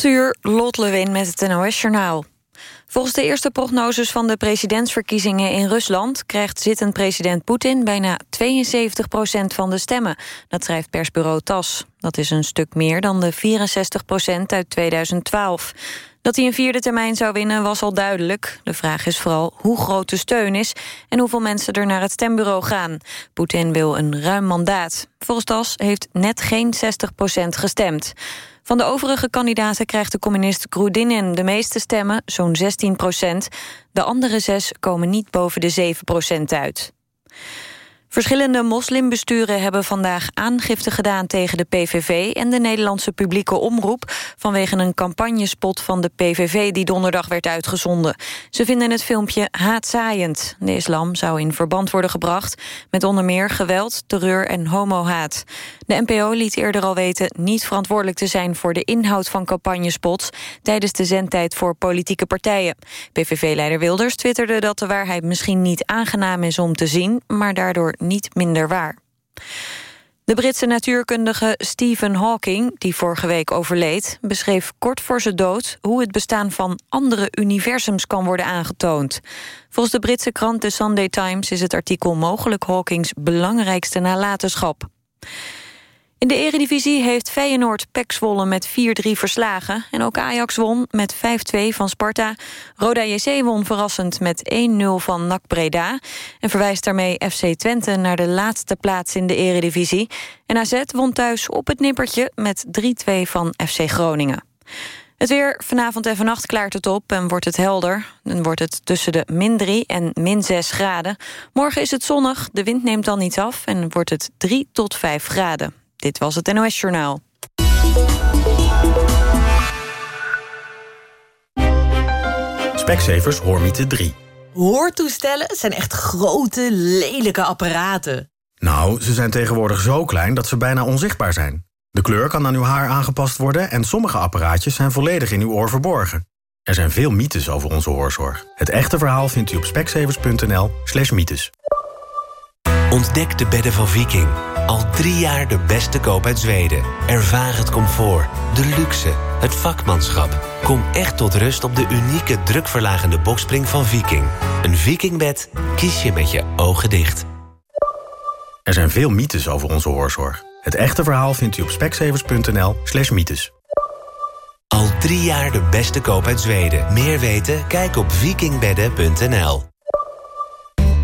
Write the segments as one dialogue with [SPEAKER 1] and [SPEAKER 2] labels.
[SPEAKER 1] 8 uur, Lot Lewin met het NOS-journaal. Volgens de eerste prognoses van de presidentsverkiezingen in Rusland... krijgt zittend president Poetin bijna 72 procent van de stemmen. Dat schrijft persbureau TAS. Dat is een stuk meer dan de 64 procent uit 2012. Dat hij een vierde termijn zou winnen was al duidelijk. De vraag is vooral hoe groot de steun is... en hoeveel mensen er naar het stembureau gaan. Poetin wil een ruim mandaat. Volgens TAS heeft net geen 60 procent gestemd. Van de overige kandidaten krijgt de communist Grudinin de meeste stemmen, zo'n 16 procent. De andere zes komen niet boven de 7 procent uit. Verschillende moslimbesturen hebben vandaag aangifte gedaan tegen de PVV en de Nederlandse publieke omroep vanwege een campagnespot van de PVV die donderdag werd uitgezonden. Ze vinden het filmpje haatzaaiend. De islam zou in verband worden gebracht met onder meer geweld, terreur en homohaat. De NPO liet eerder al weten niet verantwoordelijk te zijn voor de inhoud van campagnespots tijdens de zendtijd voor politieke partijen. PVV-leider Wilders twitterde dat de waarheid misschien niet aangenaam is om te zien, maar daardoor niet minder waar. De Britse natuurkundige Stephen Hawking, die vorige week overleed... beschreef kort voor zijn dood hoe het bestaan van andere universums kan worden aangetoond. Volgens de Britse krant The Sunday Times is het artikel mogelijk Hawkings belangrijkste nalatenschap. In de eredivisie heeft Feyenoord Pek Zwolle met 4-3 verslagen. En ook Ajax won met 5-2 van Sparta. Roda JC won verrassend met 1-0 van NAC Breda. En verwijst daarmee FC Twente naar de laatste plaats in de eredivisie. En AZ won thuis op het nippertje met 3-2 van FC Groningen. Het weer, vanavond en vannacht klaart het op en wordt het helder. Dan wordt het tussen de min 3 en min 6 graden. Morgen is het zonnig, de wind neemt dan niet af... en wordt het 3 tot 5 graden. Dit was het NOS Journaal.
[SPEAKER 2] Specsavers Hoormiete 3.
[SPEAKER 3] Hoortoestellen zijn echt grote, lelijke apparaten.
[SPEAKER 2] Nou, ze zijn tegenwoordig zo klein dat ze bijna onzichtbaar zijn. De kleur kan aan uw haar aangepast worden... en sommige apparaatjes zijn volledig in uw oor verborgen. Er zijn veel mythes over onze hoorzorg. Het echte verhaal vindt u op specsavers.nl slash mythes.
[SPEAKER 4] Ontdek de bedden van Viking. Al drie jaar de beste koop uit Zweden. Ervaar het comfort, de luxe, het vakmanschap. Kom echt tot rust op de unieke drukverlagende bokspring van Viking. Een Vikingbed kies je met je ogen dicht.
[SPEAKER 2] Er zijn veel mythes over onze hoorzorg. Het echte verhaal vindt u op specsavers.nl slash mythes.
[SPEAKER 4] Al drie jaar de beste koop uit Zweden. Meer weten? Kijk op vikingbedden.nl.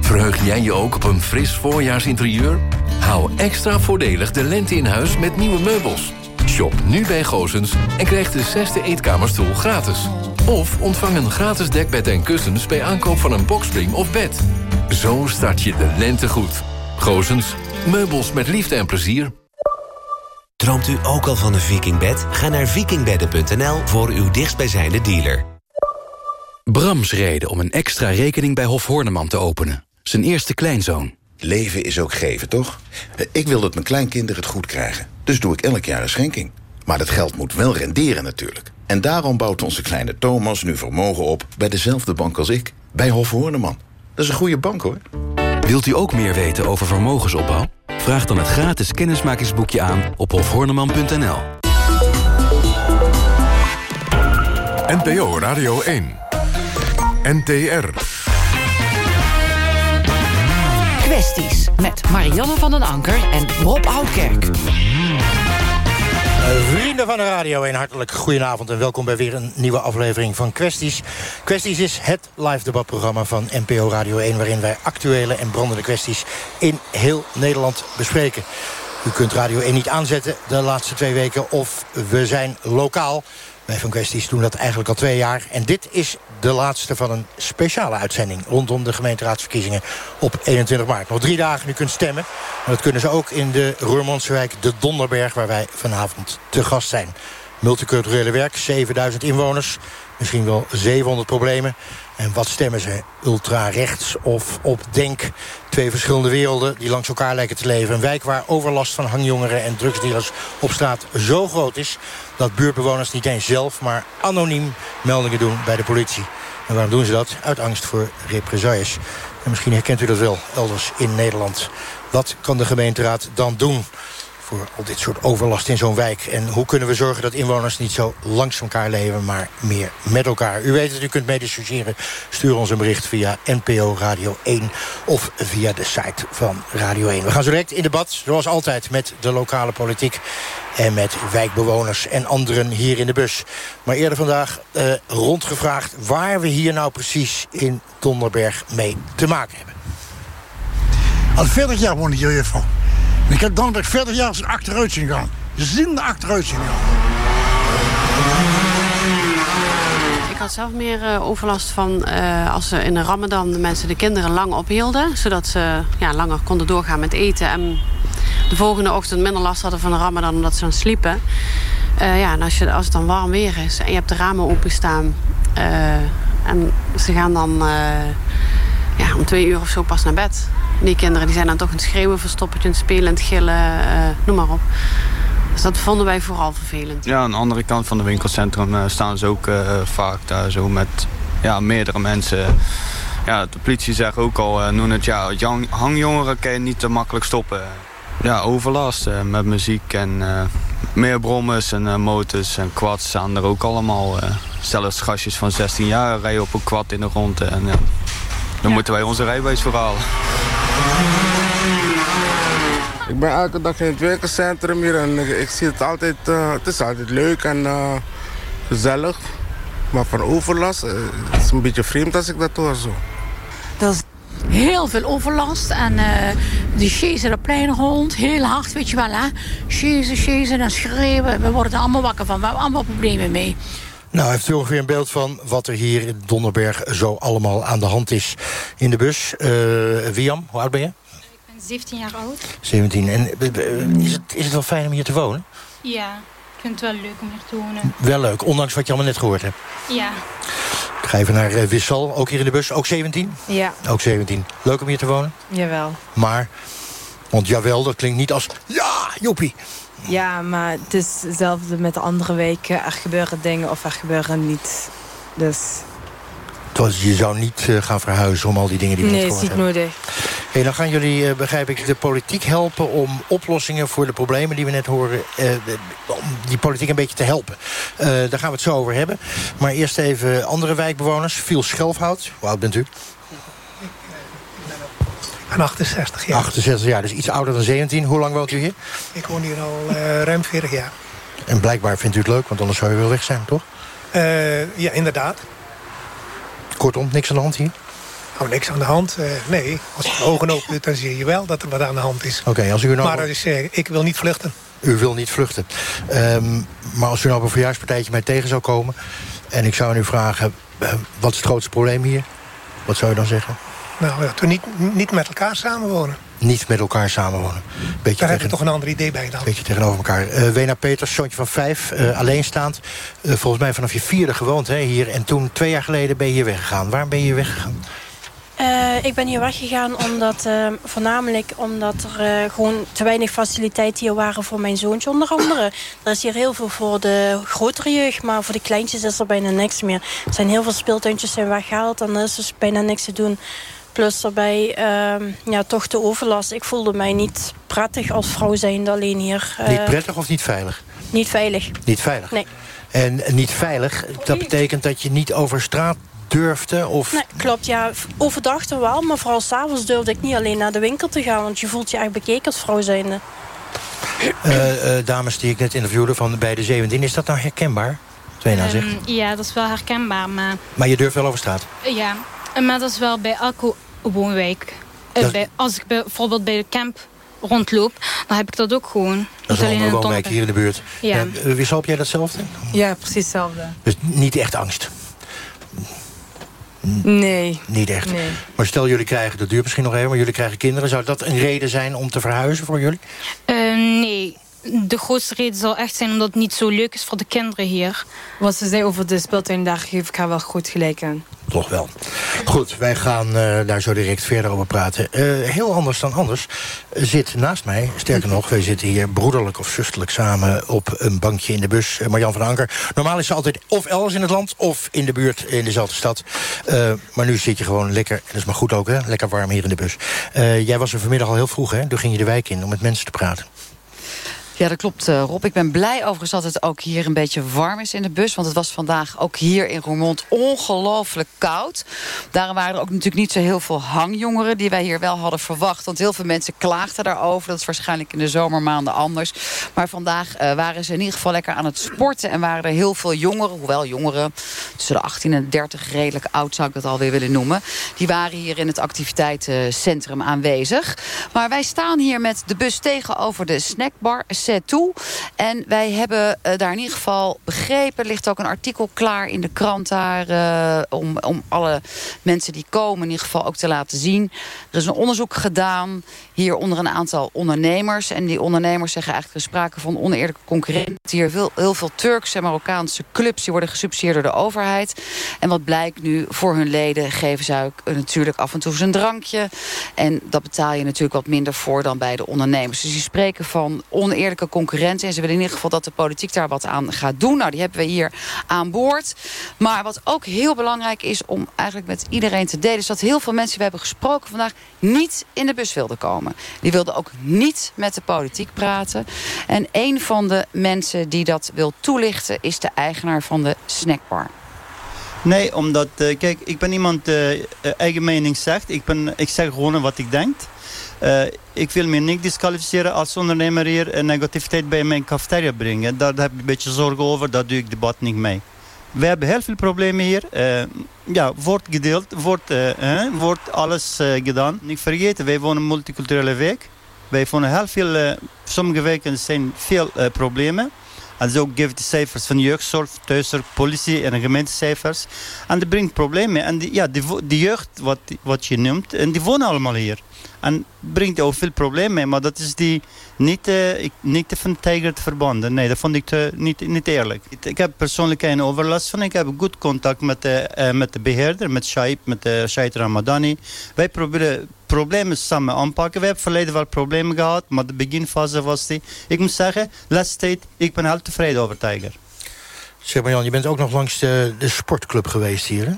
[SPEAKER 5] Verheug jij je ook op een fris voorjaarsinterieur? Hou extra voordelig de lente in huis met nieuwe meubels. Shop nu bij Gozens en krijg de zesde eetkamerstoel gratis. Of ontvang een gratis dekbed en kussens bij aankoop van een boxspring of bed. Zo start je de lente goed. Gozens, meubels met liefde en plezier.
[SPEAKER 4] Droomt u ook al van een vikingbed? Ga naar vikingbedden.nl voor uw dichtstbijzijnde dealer.
[SPEAKER 6] Brams reden om een extra rekening bij Hof Horneman te openen. Zijn eerste kleinzoon.
[SPEAKER 7] Leven is ook geven, toch? Ik wil dat mijn kleinkinderen het goed krijgen. Dus doe ik elk jaar een schenking. Maar dat geld moet wel renderen natuurlijk. En daarom bouwt onze kleine Thomas nu vermogen op... bij dezelfde bank als ik, bij Hof Horneman. Dat is een goede bank, hoor.
[SPEAKER 6] Wilt u ook meer weten over vermogensopbouw? Vraag dan het gratis kennismakingsboekje aan op hofhorneman.nl.
[SPEAKER 8] NPO Radio 1. NTR.
[SPEAKER 9] Met Marianne van den Anker en Rob Oudkerk.
[SPEAKER 10] Vrienden van de Radio 1, hartelijk goedenavond en welkom bij weer een nieuwe aflevering van Kwesties. Kwesties is het live debatprogramma van NPO Radio 1... waarin wij actuele en brandende kwesties in heel Nederland bespreken. U kunt Radio 1 niet aanzetten de laatste twee weken of we zijn lokaal. Wij van Kwesties doen dat eigenlijk al twee jaar. En dit is de laatste van een speciale uitzending... rondom de gemeenteraadsverkiezingen op 21 maart. Nog drie dagen, u kunt stemmen. Maar dat kunnen ze ook in de Roermondse wijk De Donderberg... waar wij vanavond te gast zijn. Multiculturele werk, 7000 inwoners. Misschien wel 700 problemen. En wat stemmen ze? Ultra-rechts of op Denk? Twee verschillende werelden die langs elkaar lijken te leven. Een wijk waar overlast van hangjongeren en drugsdealers op straat zo groot is... dat buurtbewoners niet eens zelf, maar anoniem meldingen doen bij de politie. En waarom doen ze dat? Uit angst voor represailles. En misschien herkent u dat wel elders in Nederland. Wat kan de gemeenteraad dan doen? Voor al dit soort overlast in zo'n wijk. En hoe kunnen we zorgen dat inwoners niet zo langs elkaar leven... maar meer met elkaar. U weet het, u kunt meediscussiëren. Stuur ons een bericht via NPO Radio 1 of via de site van Radio 1. We gaan zo direct in debat, zoals altijd, met de lokale politiek... en met wijkbewoners en anderen hier in de bus. Maar eerder vandaag eh, rondgevraagd waar we hier nou precies in Donderberg mee te maken hebben.
[SPEAKER 11] Al 40 jaar woon ik hier van. Ik heb Donderberg 40 jaar achteruit zien gaan. Zin achteruit zien gaan.
[SPEAKER 12] Ik had zelf meer uh, overlast van uh, als ze in de ramadan de mensen de kinderen lang ophielden. Zodat ze ja, langer konden doorgaan met eten. En de volgende ochtend minder last hadden van de ramadan omdat ze dan sliepen. Uh, ja, en als, je, als het dan warm weer is en je hebt de ramen openstaan... en ze gaan dan ja, om twee uur of zo pas naar bed. Die kinderen die zijn dan toch aan het schreeuwen, verstoppertje, spelen, het gillen, noem maar op. Dus dat vonden wij vooral vervelend.
[SPEAKER 13] Ja, aan de andere kant van het winkelcentrum uh, staan ze ook uh, vaak daar zo met ja, meerdere mensen. Ja, de politie zegt ook al, uh, noem het ja, hangjongeren kan je niet te makkelijk stoppen. Ja, overlast met muziek en meer brommers en motors en quads staan er ook allemaal. zelfs gastjes van 16 jaar rijden op een quad in de rond. En, ja, dan ja. moeten wij onze rijbewijs verhalen.
[SPEAKER 14] Ik ben elke dag in het winkelcentrum hier en ik zie het altijd, uh, het is altijd leuk en uh, gezellig. Maar van overlast, uh, het is een beetje vreemd als ik dat hoor zo.
[SPEAKER 15] Dat is heel veel overlast en die chasen de plein rond, heel hard, weet je wel hè. Chasen en schreeuwen, we worden er allemaal wakker van, we hebben allemaal problemen mee.
[SPEAKER 10] Nou, heeft u ongeveer een beeld van wat er hier in Donderberg zo allemaal aan de hand is in de bus. Wiam, hoe oud ben je?
[SPEAKER 16] 17 jaar oud.
[SPEAKER 10] 17. En is het, is het wel fijn om hier te wonen?
[SPEAKER 16] Ja, ik vind het wel leuk om hier te wonen.
[SPEAKER 10] Wel leuk, ondanks wat je allemaal net gehoord hebt.
[SPEAKER 16] Ja.
[SPEAKER 10] Ik ga even naar uh, Wissel, ook hier in de bus. Ook 17?
[SPEAKER 17] Ja.
[SPEAKER 10] Ook 17. Leuk om hier te wonen?
[SPEAKER 17] Jawel.
[SPEAKER 10] Maar, want jawel, dat klinkt niet als ja, joepie.
[SPEAKER 17] Ja, maar het is hetzelfde met de andere weken. Er gebeuren dingen of er gebeuren niet. Dus
[SPEAKER 10] dus je zou niet uh, gaan verhuizen om al die dingen die we
[SPEAKER 17] nee,
[SPEAKER 10] gehoord
[SPEAKER 17] hebben. Nee, is niet
[SPEAKER 10] nodig. Hey, dan gaan jullie, uh, begrijp ik, de politiek helpen... om oplossingen voor de problemen die we net horen... Uh, om die politiek een beetje te helpen. daar gaan we het zo over hebben. Maar eerst even andere wijkbewoners. Viel Schelfhout, hoe oud bent u?
[SPEAKER 18] Ben 68 jaar.
[SPEAKER 10] 68 jaar, dus iets ouder dan 17. Hoe lang woont u hier?
[SPEAKER 18] Ik woon hier al ruim 40 jaar.
[SPEAKER 10] En blijkbaar vindt u het leuk, want anders zou je wel weg zijn, toch?
[SPEAKER 18] ja, inderdaad.
[SPEAKER 10] Kortom, niks aan de hand hier?
[SPEAKER 18] Oh, niks aan de hand. Uh, nee, als je de ogen open doet, dan zie je wel dat er wat aan de hand is.
[SPEAKER 10] Oké, als u nou...
[SPEAKER 18] Maar is, ik wil niet vluchten.
[SPEAKER 10] U wil niet vluchten. Um, maar als u nou op een verjaarspartijtje mij tegen zou komen... en ik zou aan u vragen, wat is het grootste probleem hier? Wat zou je dan zeggen?
[SPEAKER 18] Nou, dat we niet, niet met elkaar samenwonen.
[SPEAKER 10] Niet met elkaar samenwonen.
[SPEAKER 18] Beetje Daar tegen, heb je toch een ander idee bij dan.
[SPEAKER 10] Beetje tegenover elkaar. Uh, Wena Peters, zoontje van vijf, uh, alleenstaand. Uh, volgens mij vanaf je vierde gewoond hè, hier. En toen, twee jaar geleden, ben je hier weggegaan. Waarom ben je hier weggegaan?
[SPEAKER 16] Uh, ik ben hier weggegaan omdat, uh, voornamelijk omdat er uh, gewoon te weinig faciliteiten hier waren voor mijn zoontje onder andere. Er is hier heel veel voor de grotere jeugd, maar voor de kleintjes is er bijna niks meer. Er zijn heel veel speeltuintjes zijn weggehaald en er is dus bijna niks te doen. Plus daarbij ja, toch de overlast. Ik voelde mij niet prettig als vrouw zijnde alleen hier.
[SPEAKER 10] niet prettig of niet veilig?
[SPEAKER 16] Niet veilig.
[SPEAKER 10] Niet veilig?
[SPEAKER 16] Nee.
[SPEAKER 10] En niet veilig, dat betekent dat je niet over straat durfde? Of...
[SPEAKER 16] Nee, klopt. Ja, overdag er wel, maar vooral s'avonds durfde ik niet alleen naar de winkel te gaan. Want je voelt je echt bekeken als vrouw zijnde.
[SPEAKER 10] Uh, uh, dames die ik net interviewde van bij de 17, is dat nou herkenbaar? Tweena zegt.
[SPEAKER 16] Um, ja, dat is wel herkenbaar, maar...
[SPEAKER 10] Maar je durft wel over straat?
[SPEAKER 16] Ja, maar dat is wel bij elke woonwijk. Uh, bij, als ik bijvoorbeeld bij de camp rondloop, dan heb ik dat ook gewoon.
[SPEAKER 10] Dat is alleen een woonwijk hier in de buurt.
[SPEAKER 16] Ja.
[SPEAKER 10] Uh, Wissel, heb jij datzelfde?
[SPEAKER 17] Ja, precies hetzelfde.
[SPEAKER 10] Dus niet echt angst?
[SPEAKER 17] Nee.
[SPEAKER 10] Niet echt.
[SPEAKER 17] Nee.
[SPEAKER 10] Maar stel jullie krijgen, dat duurt misschien nog even... maar jullie krijgen kinderen. Zou dat een reden zijn om te verhuizen voor jullie?
[SPEAKER 16] Uh, nee. De grootste reden zal echt zijn omdat het niet zo leuk is voor de kinderen hier.
[SPEAKER 17] Wat ze zei over de speeltuin, daar geef ik haar wel goed gelijk aan.
[SPEAKER 10] Toch wel. Goed, wij gaan uh, daar zo direct verder over praten. Uh, heel anders dan anders zit naast mij, sterker nog... wij zitten hier broederlijk of zusterlijk samen op een bankje in de bus. Uh, Marjan van Anker. Normaal is ze altijd of elders in het land of in de buurt in dezelfde stad. maar nu zit je gewoon lekker, dat is maar goed ook, hè? lekker warm hier in de bus. jij was er vanmiddag al heel vroeg, hè? Toen ging je de wijk in om met mensen te praten.
[SPEAKER 19] Ja, dat klopt, uh, Rob. Ik ben blij overigens dat het ook hier een beetje warm is in de bus. Want het was vandaag ook hier in Roermond ongelooflijk koud. Daarom waren er ook natuurlijk niet zo heel veel hangjongeren... die wij hier wel hadden verwacht. Want heel veel mensen klaagden daarover. Dat is waarschijnlijk in de zomermaanden anders. Maar vandaag uh, waren ze in ieder geval lekker aan het sporten... en waren er heel veel jongeren, hoewel jongeren... tussen de 18 en 30, redelijk oud zou ik dat alweer willen noemen... die waren hier in het activiteitencentrum aanwezig. Maar wij staan hier met de bus tegenover de snackbar toe. En wij hebben uh, daar in ieder geval begrepen... er ligt ook een artikel klaar in de krant daar... Uh, om, om alle mensen die komen in ieder geval ook te laten zien. Er is een onderzoek gedaan hier onder een aantal ondernemers. En die ondernemers zeggen eigenlijk... er sprake van oneerlijke concurrentie. Hier veel, heel veel Turkse en Marokkaanse clubs... die worden gesubsidieerd door de overheid. En wat blijkt nu voor hun leden... geven ze ook natuurlijk af en toe een drankje. En dat betaal je natuurlijk wat minder voor dan bij de ondernemers. Dus die spreken van oneerlijke concurrentie. En ze willen in ieder geval dat de politiek daar wat aan gaat doen. Nou, die hebben we hier aan boord. Maar wat ook heel belangrijk is om eigenlijk met iedereen te delen... is dat heel veel mensen we hebben gesproken vandaag niet in de bus wilden komen. Die wilden ook niet met de politiek praten. En een van de mensen die dat wil toelichten... is de eigenaar van de snackbar.
[SPEAKER 20] Nee, omdat, uh, kijk, ik ben iemand uh, eigen mening zegt. Ik, ben, ik zeg gewoon wat ik denk. Ik wil me niet disqualificeren als ondernemer hier negativiteit bij mijn cafetaria brengen. Daar heb ik een beetje zorgen over, daar doe ik debat niet mee. We hebben heel veel problemen hier. Ja, wordt gedeeld, wordt, wordt alles gedaan. Niet vergeten, wij wonen een multiculturele wijk. Wij wonen heel veel, sommige wijken zijn veel problemen. En zo geeft de cijfers van jeugdzorg, thuiszorg, politie en gemeentecijfers. En dat brengt problemen. En die, ja, die, die jeugd, wat, wat je noemt, en die wonen allemaal hier. En brengt ook veel problemen mee. Maar dat is die niet, uh, ik, niet van Tiger verbonden. Nee, dat vond ik te, niet, niet eerlijk. Ik heb persoonlijk geen overlast van. Ik heb goed contact met de, uh, met de beheerder, met Shaib, met de Shaib Ramadani. Wij proberen problemen samen aanpakken. We hebben verleden wel problemen gehad, maar de beginfase was die. Ik moet zeggen, tijd, ik ben heel tevreden over Tiger.
[SPEAKER 10] Zeg maar Jan, je bent ook nog langs de, de sportclub geweest hier, hè?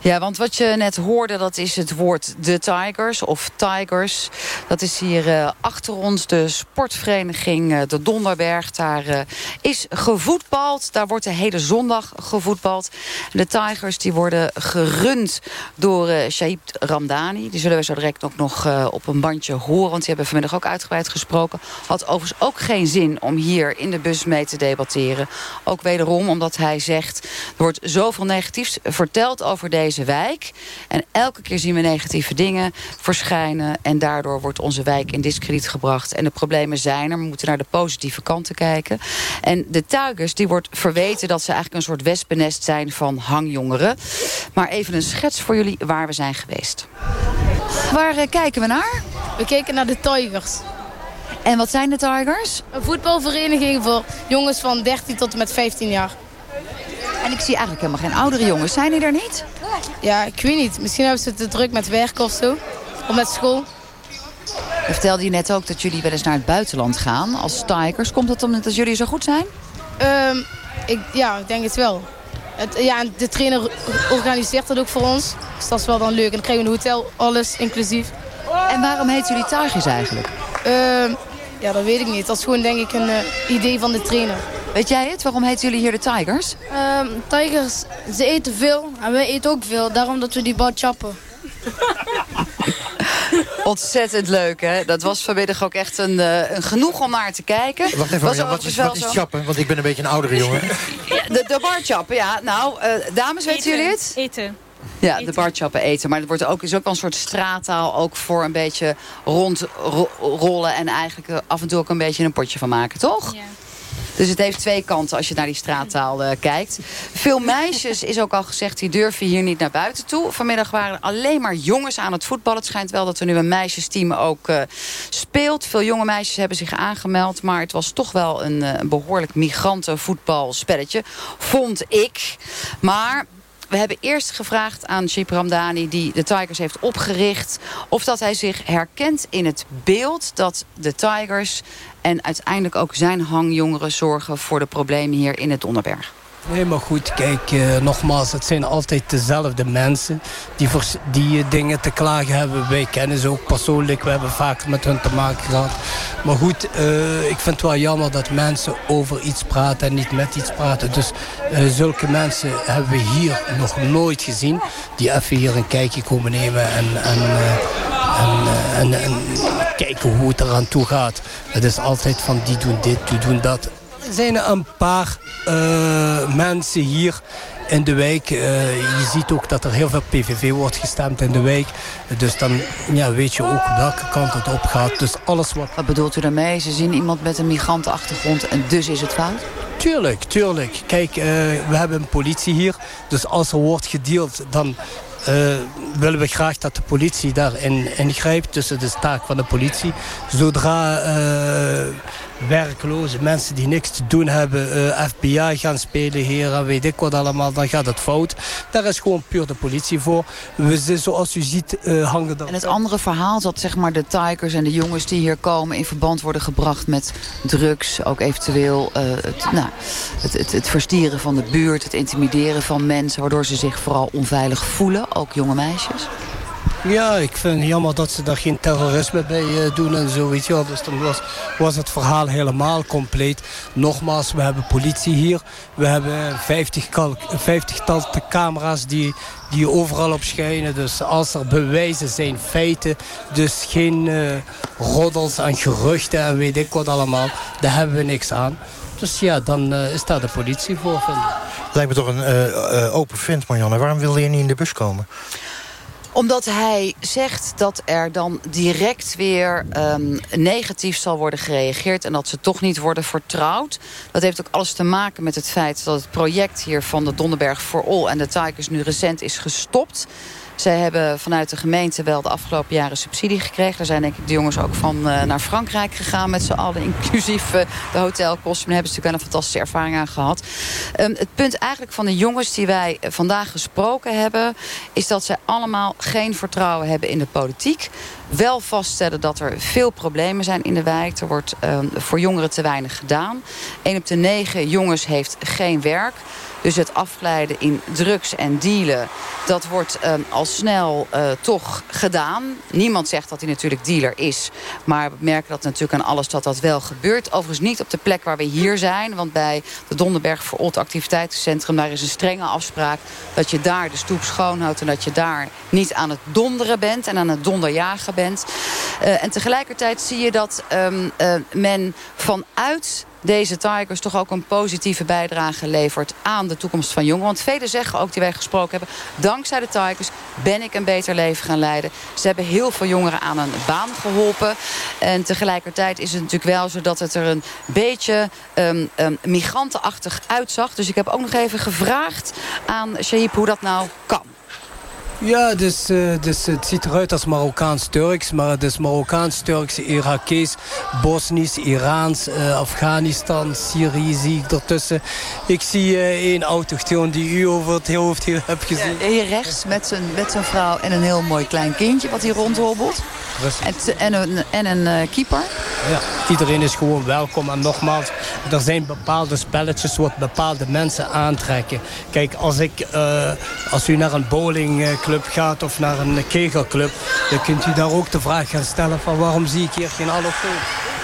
[SPEAKER 19] Ja, want wat je net hoorde, dat is het woord de Tigers of Tigers. Dat is hier uh, achter ons de sportvereniging uh, de Donderberg. Daar uh, is gevoetbald. Daar wordt de hele zondag gevoetbald. De Tigers die worden gerund door uh, Shaib Ramdani. Die zullen we zo direct ook nog op een bandje horen. Want die hebben vanmiddag ook uitgebreid gesproken. Had overigens ook geen zin om hier in de bus mee te debatteren. Ook wederom omdat hij zegt... er wordt zoveel negatiefs verteld over deze wijk. En elke keer zien we negatieve dingen verschijnen. En daardoor wordt onze wijk in discrediet gebracht. En de problemen zijn er. We moeten naar de positieve kanten kijken. En de tuigers, die wordt verweten dat ze eigenlijk een soort wespennest zijn van hangjongeren. Maar even een schets voor jullie waar we zijn geweest. Waar uh, kijken we naar?
[SPEAKER 21] We kijken naar de Tigers.
[SPEAKER 19] En wat zijn de Tigers?
[SPEAKER 21] Een voetbalvereniging voor jongens van 13 tot en met 15 jaar.
[SPEAKER 19] En ik zie eigenlijk helemaal geen oudere jongens. Zijn die er niet?
[SPEAKER 21] Ja, ik weet niet. Misschien hebben ze te druk met werk of zo. Of met school.
[SPEAKER 19] Je vertelde je net ook dat jullie wel eens naar het buitenland gaan als Tigers. Komt dat omdat jullie zo goed zijn?
[SPEAKER 21] Um, ik, ja, ik denk het wel. Het, ja, de trainer organiseert dat ook voor ons. Dus dat is wel dan leuk. En dan krijgen we een hotel, alles inclusief.
[SPEAKER 19] En waarom heet jullie Tigers eigenlijk?
[SPEAKER 21] Um, ja, dat weet ik niet. Dat is gewoon denk ik een uh, idee van de trainer.
[SPEAKER 19] Weet jij het? Waarom heten jullie hier de Tigers?
[SPEAKER 21] Um, tigers, ze eten veel en wij eten ook veel. Daarom dat we die bal chappen.
[SPEAKER 19] Ontzettend leuk, hè? Dat was vanmiddag ook echt een, uh, een genoeg om naar te kijken.
[SPEAKER 10] Wacht even,
[SPEAKER 19] was
[SPEAKER 10] Jan, wat, is, wat is chappen? Want ik ben een beetje een oudere jongen.
[SPEAKER 19] de, de bar chappen, ja. Nou, uh, dames, weten jullie het?
[SPEAKER 22] Eten.
[SPEAKER 19] Ja, de barchappen eten. Maar het wordt ook, is ook wel een soort straattaal ook voor een beetje rondrollen... en eigenlijk af en toe ook een beetje een potje van maken, toch? Ja. Dus het heeft twee kanten als je naar die straattaal uh, kijkt. Veel meisjes, is ook al gezegd, die durven hier niet naar buiten toe. Vanmiddag waren alleen maar jongens aan het voetballen. Het schijnt wel dat er nu een meisjesteam ook uh, speelt. Veel jonge meisjes hebben zich aangemeld. Maar het was toch wel een, uh, een behoorlijk migrantenvoetbalspelletje. Vond ik. Maar we hebben eerst gevraagd aan Chip Ramdani... die de Tigers heeft opgericht... of dat hij zich herkent in het beeld dat de Tigers... en uiteindelijk ook zijn hangjongeren zorgen voor de problemen hier in het Donderberg.
[SPEAKER 23] Nee, maar goed, kijk, uh, nogmaals, het zijn altijd dezelfde mensen die, die uh, dingen te klagen hebben. Wij kennen ze ook persoonlijk, we hebben vaak met hun te maken gehad. Maar goed, uh, ik vind het wel jammer dat mensen over iets praten en niet met iets praten. Dus zulke mensen hebben we hier nog nooit gezien. Die even hier een kijkje komen nemen en, en, en, en, en kijken hoe het eraan toe gaat. Het is altijd van die doen dit, die doen dat. Er zijn een paar uh, mensen hier in de wijk. Uh, je ziet ook dat er heel veel PVV wordt gestemd in de wijk. Dus dan ja, weet je ook welke kant het op gaat. Dus alles wat...
[SPEAKER 19] Wat bedoelt u daarmee? Ze zien iemand met een migrantenachtergrond en dus is het fout?
[SPEAKER 23] Tuurlijk, tuurlijk. Kijk, uh, we hebben een politie hier. Dus als er wordt gedeeld, dan uh, willen we graag dat de politie daarin ingrijpt. Dus het is taak van de politie. Zodra uh, werkloze mensen die niks te doen hebben... Uh, FBI gaan spelen hier en weet ik wat allemaal, dan gaat het fout. Daar is gewoon puur de politie voor. We, zoals u ziet hangen er...
[SPEAKER 19] En het andere verhaal dat zeg maar, de Tigers en de jongens die hier komen... in verband worden gebracht met drugs. Ook eventueel het, nou, het, het, het verstieren van de buurt, het intimideren van mensen... waardoor ze zich vooral onveilig voelen ook jonge meisjes?
[SPEAKER 23] Ja, ik vind het jammer dat ze daar geen terrorisme bij uh, doen en zoiets. Ja, dus dan was, was het verhaal helemaal compleet. Nogmaals, we hebben politie hier. We hebben 50 vijftigtal camera's die, die overal op schijnen. Dus als er bewijzen zijn, feiten. Dus geen uh, roddels en geruchten en weet ik wat allemaal. Daar hebben we niks aan. Dus ja, dan uh, is daar de politie voor.
[SPEAKER 10] Lijkt me toch een open vent, Marianne. Waarom wilde je niet in de bus komen?
[SPEAKER 19] Omdat hij zegt dat er dan direct weer um, negatief zal worden gereageerd... en dat ze toch niet worden vertrouwd. Dat heeft ook alles te maken met het feit dat het project hier van de Donderberg for All... en de Tigers nu recent is gestopt... Zij hebben vanuit de gemeente wel de afgelopen jaren subsidie gekregen. Daar zijn denk ik de jongens ook van uh, naar Frankrijk gegaan met z'n allen. Inclusief uh, de hotelkosten. Daar hebben ze natuurlijk wel een fantastische ervaring aan gehad. Um, het punt eigenlijk van de jongens die wij vandaag gesproken hebben... is dat zij allemaal geen vertrouwen hebben in de politiek wel vaststellen dat er veel problemen zijn in de wijk. Er wordt um, voor jongeren te weinig gedaan. 1 op de 9 jongens heeft geen werk. Dus het afglijden in drugs en dealen, dat wordt um, al snel uh, toch gedaan. Niemand zegt dat hij natuurlijk dealer is. Maar we merken dat natuurlijk aan alles dat dat wel gebeurt. Overigens niet op de plek waar we hier zijn. Want bij de Donderberg voor Old Activiteitencentrum... daar is een strenge afspraak dat je daar de stoep schoonhoudt... en dat je daar niet aan het donderen bent en aan het donderjagen bent. Uh, en tegelijkertijd zie je dat um, uh, men vanuit deze Tigers toch ook een positieve bijdrage levert aan de toekomst van jongeren. Want velen zeggen ook die wij gesproken hebben... dankzij de Tigers ben ik een beter leven gaan leiden. Ze hebben heel veel jongeren aan een baan geholpen. En tegelijkertijd is het natuurlijk wel zo dat het er een beetje um, um, migrantenachtig uitzag. Dus ik heb ook nog even gevraagd aan Shaib hoe dat nou kan.
[SPEAKER 23] Ja, dus, dus het ziet eruit als Marokkaans-Turks. Maar het is Marokkaans-Turks, Irakees, Bosnisch, Iraans, uh, Afghanistan, Syrië zie ik ertussen. Ik zie uh, één autochtoon die u over het hoofd hebt gezien.
[SPEAKER 19] Ja, hier rechts met zijn, met zijn vrouw en een heel mooi klein kindje wat hier rondhobbelt. En, en, een, en een uh, keeper.
[SPEAKER 23] Ja, iedereen is gewoon welkom. En nogmaals, er zijn bepaalde spelletjes wat bepaalde mensen aantrekken. Kijk, als, ik, als u naar een bowlingclub gaat of naar een kegelclub... dan kunt u daar ook de vraag gaan stellen van waarom zie ik hier geen allofoon?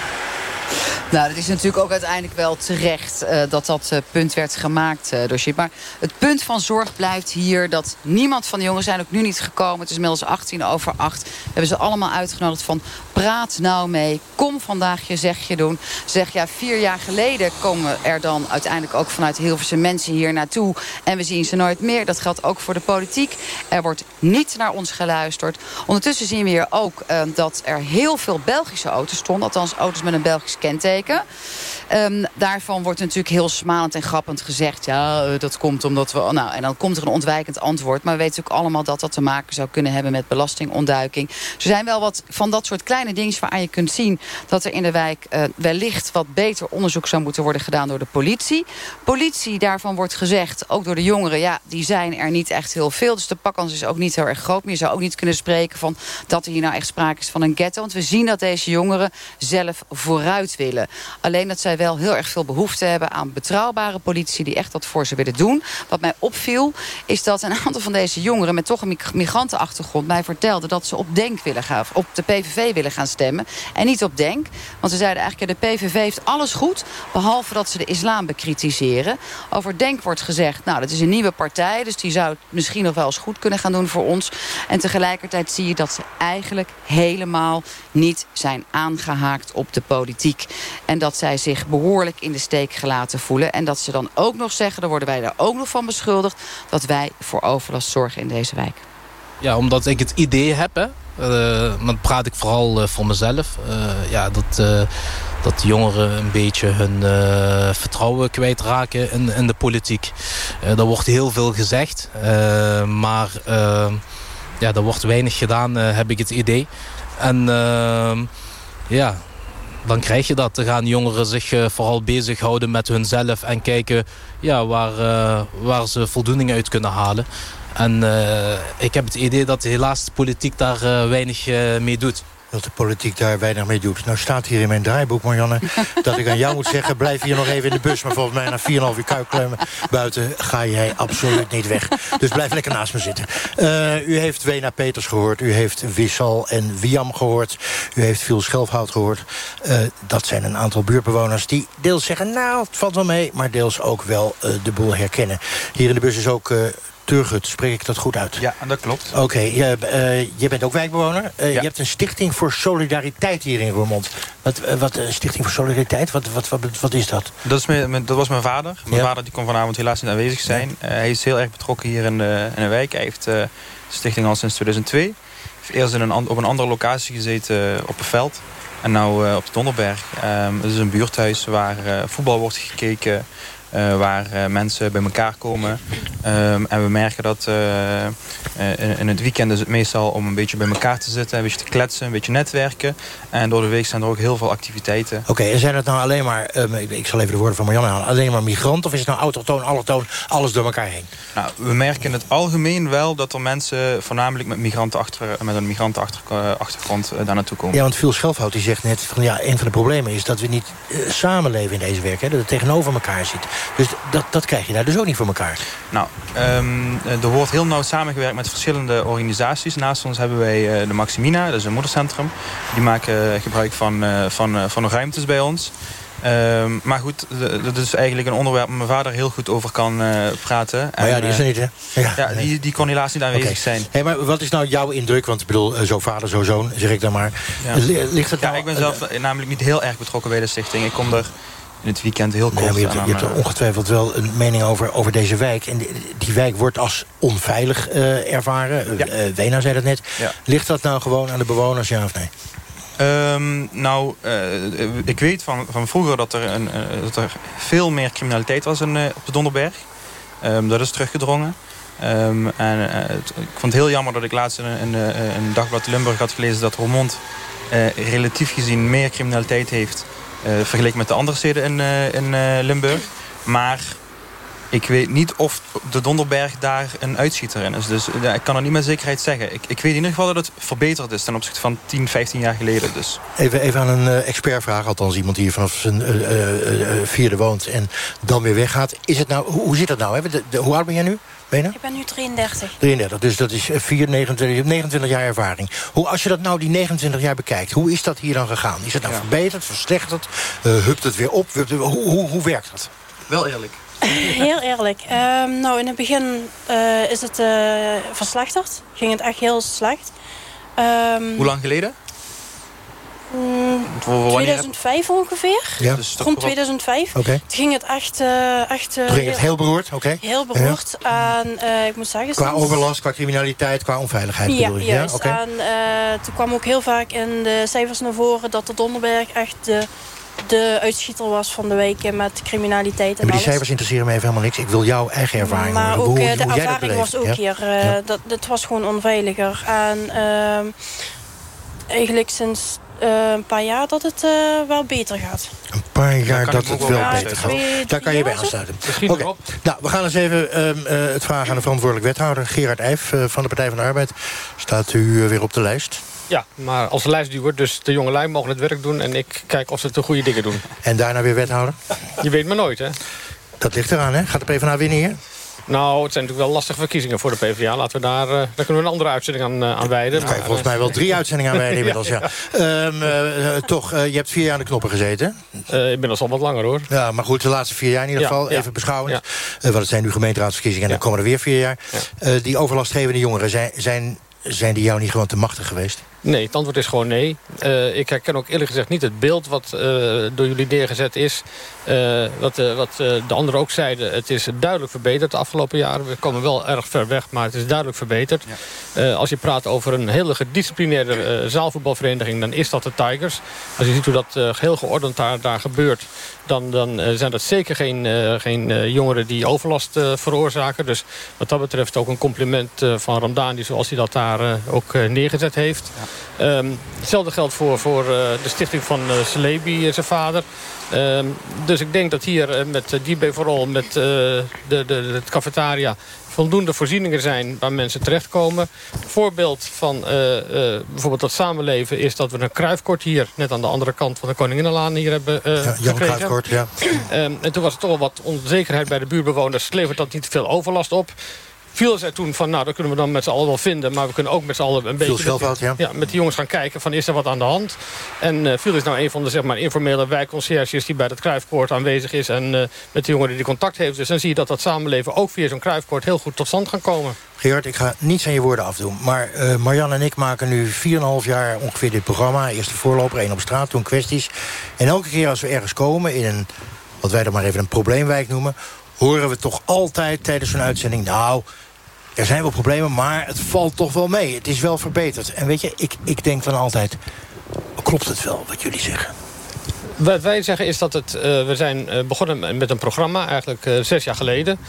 [SPEAKER 19] Nou, dat is natuurlijk ook uiteindelijk wel terecht uh, dat dat uh, punt werd gemaakt uh, door Chip. Maar het punt van zorg blijft hier dat niemand van de jongens zijn ook nu niet gekomen. Het is inmiddels 18 over 8. We hebben ze allemaal uitgenodigd van praat nou mee. Kom vandaag je zegje doen. Zeg ja, vier jaar geleden komen er dan uiteindelijk ook vanuit Hilversum mensen hier naartoe. En we zien ze nooit meer. Dat geldt ook voor de politiek. Er wordt niet naar ons geluisterd. Ondertussen zien we hier ook dat er heel veel Belgische auto's stonden. Althans auto's met een Belgisch kenteken. Um, daarvan wordt natuurlijk heel smalend en grappend gezegd... ja, uh, dat komt omdat we... Nou, en dan komt er een ontwijkend antwoord. Maar we weten ook allemaal dat dat te maken zou kunnen hebben... met belastingontduiking. Er zijn wel wat van dat soort kleine dingen waaraan je kunt zien... dat er in de wijk uh, wellicht wat beter onderzoek zou moeten worden gedaan door de politie. Politie, daarvan wordt gezegd, ook door de jongeren... ja, die zijn er niet echt heel veel. Dus de pakkans is ook niet heel erg groot. Maar je zou ook niet kunnen spreken van dat er hier nou echt sprake is van een ghetto. Want we zien dat deze jongeren zelf vooruit willen. Alleen dat zij wel heel erg veel behoefte hebben aan betrouwbare politie... die echt wat voor ze willen doen. Wat mij opviel is dat een aantal van deze jongeren... met toch een migrantenachtergrond mij vertelden... dat ze op Denk willen gaan, op de PVV willen gaan stemmen. En niet op Denk. Want ze zeiden eigenlijk, de PVV heeft alles goed... behalve dat ze de islam bekritiseren. Over Denk wordt gezegd, nou, dat is een nieuwe partij... dus die zou het misschien nog wel eens goed kunnen gaan doen voor ons. En tegelijkertijd zie je dat ze eigenlijk helemaal niet zijn aangehaakt op de politiek. En dat zij zich behoorlijk in de steek gelaten voelen. En dat ze dan ook nog zeggen, daar worden wij daar ook nog van beschuldigd... dat wij voor overlast zorgen in deze wijk.
[SPEAKER 24] Ja, omdat ik het idee heb, hè, uh, dan praat ik vooral uh, voor mezelf. Uh, ja, dat, dat jongeren een beetje hun vertrouwen kwijtraken in, in de politiek. er wordt heel veel gezegd, maar ja, er wordt weinig gedaan, heb ik het idee. En ja, dan krijg je dat. Dan gaan jongeren zich uh, vooral bezighouden met hunzelf... en kijken ja, waar, uh, waar ze voldoening uit kunnen halen. En uh, ik heb het idee dat helaas de politiek daar weinig mee doet
[SPEAKER 10] dat de politiek daar weinig mee doet. Nou staat hier in mijn draaiboek, Marianne, dat ik aan jou moet zeggen... blijf hier nog even in de bus, maar volgens mij na 4,5 uur kuiklemmen buiten... ga jij absoluut niet weg. Dus blijf lekker naast me zitten. Uh, u heeft Wena Peters gehoord, u heeft Wissal en Wiam gehoord... u heeft Viel Schelfhout gehoord. Uh, dat zijn een aantal buurtbewoners die deels zeggen... nou, het valt wel mee, maar deels ook wel uh, de boel herkennen. Hier in de bus is ook Turgut, spreek ik dat goed uit?
[SPEAKER 22] Ja, dat klopt.
[SPEAKER 10] Oké, okay, je, uh, je, bent ook wijkbewoner. Uh, ja. Je hebt een stichting voor solidariteit hier in Roermond. Wat, uh, wat een stichting voor solidariteit, wat, wat, wat, wat is dat?
[SPEAKER 22] Dat, is mijn, dat was mijn vader. Mijn ja. vader die kon vanavond helaas niet aanwezig zijn. Ja. hij is heel erg betrokken hier in de, in de wijk. Hij heeft de stichting al sinds 2002. Hij heeft eerst in een, op een andere locatie gezeten op het veld. En nu op de Donderberg. Um, dat is een buurthuis waar voetbal wordt gekeken... Uh, waar uh, mensen bij elkaar komen. Um, en we merken dat uh, in, in, het weekend is het meestal om een beetje bij elkaar te zitten. Een beetje te kletsen, een beetje netwerken. En door de week zijn er ook heel veel activiteiten.
[SPEAKER 10] Oké, okay, en zijn het nou alleen maar, um, ik, ik, zal even de woorden van Marianne halen... alleen maar migranten of is het nou autotoon, allochtoon, alles door elkaar heen?
[SPEAKER 22] Nou, we merken in het algemeen wel dat er mensen... voornamelijk met, migranten achter, met een migrantenachtergrond daar naartoe komen.
[SPEAKER 10] Ja, want Phil Schelfhout die zegt net... Van, ja, een van de problemen is dat we niet samenleven in deze werk. Hè, dat het tegenover elkaar zit. Dus dat, dat krijg je daar dus ook niet voor elkaar.
[SPEAKER 22] Nou, um, er wordt heel nauw samengewerkt met verschillende organisaties. Naast ons hebben wij uh, de Maximina, dat is een moedercentrum. Die maken gebruik van, van, van de ruimtes bij ons. Um, maar goed, dat is eigenlijk een onderwerp waar mijn vader heel goed over kan uh, praten.
[SPEAKER 10] Maar ja, die is er niet, hè?
[SPEAKER 22] Ja, die, die kon helaas niet aanwezig okay. zijn.
[SPEAKER 10] Hey, maar wat is nou jouw indruk? Want ik bedoel, zo vader, zo zoon, zeg ik dan maar.
[SPEAKER 22] Ja, Ligt het nou, ja ik ben zelf namelijk niet heel erg betrokken bij de stichting. Ik kom er in het weekend heel kort.
[SPEAKER 10] Nee, je, hebt, je hebt er ongetwijfeld wel een mening over, over deze wijk. En die, die wijk wordt als onveilig uh, ervaren. Ja. Uh, Wena zei dat net. Ja. Ligt dat nou gewoon aan de bewoners, ja of nee?
[SPEAKER 22] Um, nou, uh, ik weet van, van vroeger dat er, een, dat er veel meer criminaliteit was in, op de Donderberg. Um, dat is teruggedrongen. Um, en het, ik vond het heel jammer dat ik laatst in een, een dagblad Limburg had gelezen... dat Roermond relatief gezien meer criminaliteit heeft vergeleken met de andere steden in, uh, in uh, Limburg. Maar ik weet niet of de Donderberg daar een uitschieter in is. Dus ik kan het niet met zekerheid zeggen. Ik, ik weet in ieder geval dat het verbeterd is ten opzichte van 10, 15 jaar geleden. Dus.
[SPEAKER 10] Even, even aan een expert vragen, althans iemand die hier vanaf zijn vierde woont en dan weer weggaat. Is het nou, hoe, hoe zit dat nou? Hè? De, de, hoe oud ben jij nu?
[SPEAKER 16] Bena? Ik ben nu 33.
[SPEAKER 10] 33, dus dat is 4, 29, je hebt 29 jaar ervaring. Hoe, als je dat nou die 29 jaar bekijkt, hoe is dat hier dan gegaan? Is het nou ja. verbeterd, verslechterd, uh, hupt het weer op? Hoe, hoe, hoe werkt dat?
[SPEAKER 22] Wel eerlijk.
[SPEAKER 16] Heel eerlijk. Um, nou, in het begin uh, is het uh, verslechterd. Ging het echt heel slecht. Um,
[SPEAKER 22] Hoe lang geleden?
[SPEAKER 16] Mm, 2005 ongeveer. Ja. Dus Rond 2005.
[SPEAKER 10] Okay.
[SPEAKER 16] Toen ging het echt... Uh, echt
[SPEAKER 10] Toen ging het heel beroerd, oké. Okay.
[SPEAKER 16] Heel beroerd. Ja. En uh, ik moet zeggen...
[SPEAKER 10] Qua overlast, qua criminaliteit, qua onveiligheid
[SPEAKER 16] ja,
[SPEAKER 10] bedoel je?
[SPEAKER 16] Juist.
[SPEAKER 10] Ja, okay.
[SPEAKER 16] En toen kwam ook heel vaak in de cijfers naar voren... dat de Donderberg echt de, de uitschieter was van de weken met criminaliteit en
[SPEAKER 10] Maar die cijfers interesseren me even helemaal niks. Ik wil jouw eigen ervaring
[SPEAKER 16] Maar ook
[SPEAKER 10] hoe,
[SPEAKER 16] de
[SPEAKER 10] hoe
[SPEAKER 16] ervaring was ook hier. Dat, het was gewoon onveiliger. En ehm, eigenlijk sinds uh, een paar jaar dat het uh, wel beter gaat.
[SPEAKER 10] Een paar jaar dat het wel beter gaat. Daar kan je bij aansluiten. Oké. Okay. Nou, we gaan eens even um, uh, het vragen aan de verantwoordelijk wethouder... Gerard Eijf van de Partij van de Arbeid. Staat u weer op de lijst?
[SPEAKER 25] Ja, maar als lijstduwer, dus de jongelui mogen het werk doen... en ik kijk of ze de goede dingen doen.
[SPEAKER 10] En daarna weer wethouder?
[SPEAKER 25] Je weet maar nooit, hè?
[SPEAKER 10] Dat ligt eraan, hè? Gaat de PvdA winnen hier?
[SPEAKER 25] Nou, het zijn natuurlijk wel lastige verkiezingen voor de PvdA. Laten we daar, uh, daar kunnen we een andere uitzending aan, uh, aan wijden.
[SPEAKER 10] Volgens mij wel drie uitzendingen aan wijden inmiddels, ja. ja. Um, uh, toch, je hebt vier jaar aan de knoppen gezeten.
[SPEAKER 25] inmiddels al wat langer, hoor.
[SPEAKER 10] Ja, maar goed, de laatste vier jaar in ieder geval. Even beschouwend. want het zijn nu gemeenteraadsverkiezingen en dan komen er weer vier jaar. die overlastgevende jongeren, zijn, zijn, zijn die jou niet gewoon te machtig geweest?
[SPEAKER 25] Nee, het antwoord is gewoon nee. Uh, ik herken ook eerlijk gezegd niet het beeld wat uh, door jullie neergezet is. Uh, wat wat de anderen ook zeiden, het is duidelijk verbeterd de afgelopen jaren. We komen wel erg ver weg, maar het is duidelijk verbeterd. Ja. als je praat over een hele gedisciplineerde zaalvoetbalvereniging... dan is dat de Tigers. Als je ziet hoe dat heel geordend daar, daar gebeurt... dan, dan zijn dat zeker geen, geen jongeren die overlast veroorzaken. Dus wat dat betreft ook een compliment van Ramdani... zoals hij dat daar ook neergezet heeft... Ja. Um, hetzelfde geldt voor, voor uh, de stichting van uh, Celebi, zijn vader. Um, dus ik denk dat hier met die vooral met de, de, de cafetaria voldoende voorzieningen zijn waar mensen terechtkomen. Een voorbeeld van uh, uh, bijvoorbeeld dat samenleven is dat we een kruifkort hier... net aan de andere kant van de Koninginnenlaan hier hebben uh, ja, Jan
[SPEAKER 10] Kruifkort, ja.
[SPEAKER 25] Um, en toen was er toch wel wat onzekerheid bij de buurbewoners. Levert dat niet veel overlast op? Viel zij toen van, nou, dat kunnen we dan met z'n allen wel vinden... maar we kunnen ook met z'n allen een beetje
[SPEAKER 10] met, ja.
[SPEAKER 25] ja. met die jongens gaan kijken... van is er wat aan de hand? En uh, Viel is nou een van de zeg maar, informele wijkconcierges... die bij het Kruifkoord aanwezig is... en uh, met de jongeren die contact heeft. Dus dan zie je dat dat samenleven ook via zo'n Kruifkoord... heel goed tot stand kan komen.
[SPEAKER 10] Gerard, ik ga niets aan je woorden afdoen. Maar uh, Marianne en ik maken nu 4,5 jaar ongeveer dit programma. Eerst de voorloper, één op straat, toen kwesties. En elke keer als we ergens komen in een... wat wij dan maar even een probleemwijk noemen... horen we toch altijd tijdens zo'n uitzending... nou, er zijn wel problemen, maar het valt toch wel mee. Het is wel verbeterd. En weet je, ik, ik denk dan altijd... klopt het wel wat jullie zeggen?
[SPEAKER 25] Wat wij zeggen is dat het, uh, we zijn uh, begonnen met een programma, eigenlijk uh, zes jaar geleden.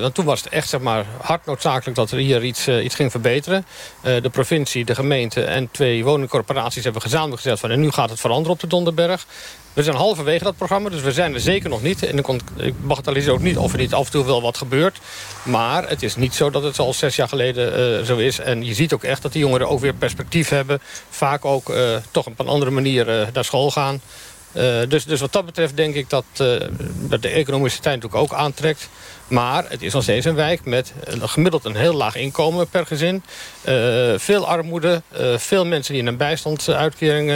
[SPEAKER 25] want toen was het echt zeg maar, hard noodzakelijk dat er hier iets, iets ging verbeteren. de provincie, de gemeente en twee woningcorporaties hebben gezamenlijk gezegd... van en nu gaat het veranderen op de Donderberg. We zijn halverwege dat programma, dus we zijn er zeker nog niet. En ik bagatelliseer ook niet of er niet af en toe wel wat gebeurt. Maar het is niet zo dat het zoals zes jaar geleden uh, zo is. En je ziet ook echt dat die jongeren ook weer perspectief hebben. Vaak ook uh, toch op een andere manier uh, naar school gaan. Dus, dus wat dat betreft denk ik dat, dat de economische tijd natuurlijk ook aantrekt. Maar het is nog steeds een wijk met een, gemiddeld een heel laag inkomen per gezin. Uh, veel armoede, veel mensen die een bijstandsuitkering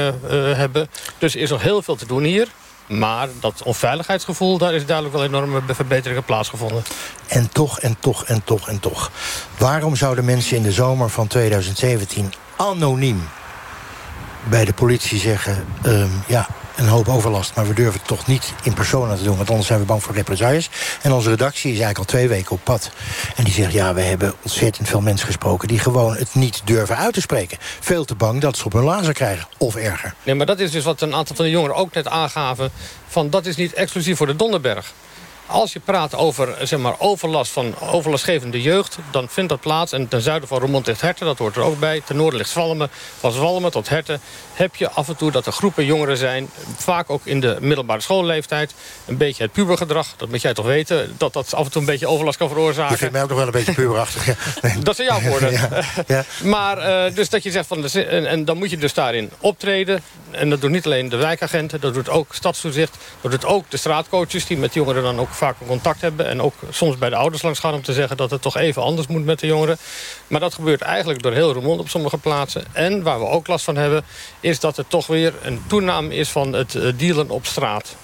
[SPEAKER 25] hebben. Dus er is nog heel veel te doen hier. Maar dat onveiligheidsgevoel, daar is duidelijk wel enorme verbeteringen plaatsgevonden.
[SPEAKER 10] En toch, en toch, en toch, en toch. Waarom zouden mensen in de zomer van 2017 anoniem bij de politie zeggen... Um, ja, een hoop overlast. Maar we durven het toch niet in persoon te doen. Want anders zijn we bang voor represailles. En onze redactie is eigenlijk al twee weken op pad. En die zegt, ja, we hebben ontzettend veel mensen gesproken... die gewoon het niet durven uit te spreken. Veel te bang dat ze op hun lazer krijgen. Of erger.
[SPEAKER 25] Nee, maar dat is dus wat een aantal van de jongeren ook net aangaven. Van dat is niet exclusief voor de Donderberg als je praat over zeg maar, overlast van overlastgevende jeugd... dan vindt dat plaats. En ten zuiden van Roermond ligt Herten, dat hoort er ook bij. Ten noorden ligt Zwalmen. Van Zwalmen tot Herten heb je af en toe dat er groepen jongeren zijn... vaak ook in de middelbare schoolleeftijd. Een beetje het pubergedrag, dat moet jij toch weten... dat dat af en toe een beetje overlast kan veroorzaken. Je
[SPEAKER 10] vindt mij ook nog wel een beetje puberachtig. Ja.
[SPEAKER 25] dat zijn jouw woorden. Ja. Maar uh, dus dat je zegt, van, en, en dan moet je dus daarin optreden. En dat doet niet alleen de wijkagenten, dat doet ook stadstoezicht. Dat doet ook de straatcoaches die met jongeren dan ook vaak contact hebben. En ook soms bij de ouders langs gaan om te zeggen dat het toch even anders moet met de jongeren. Maar dat gebeurt eigenlijk door heel Roermond op sommige plaatsen. En waar we ook last van hebben, is dat er toch weer een toename is van het eh, dealen op straat.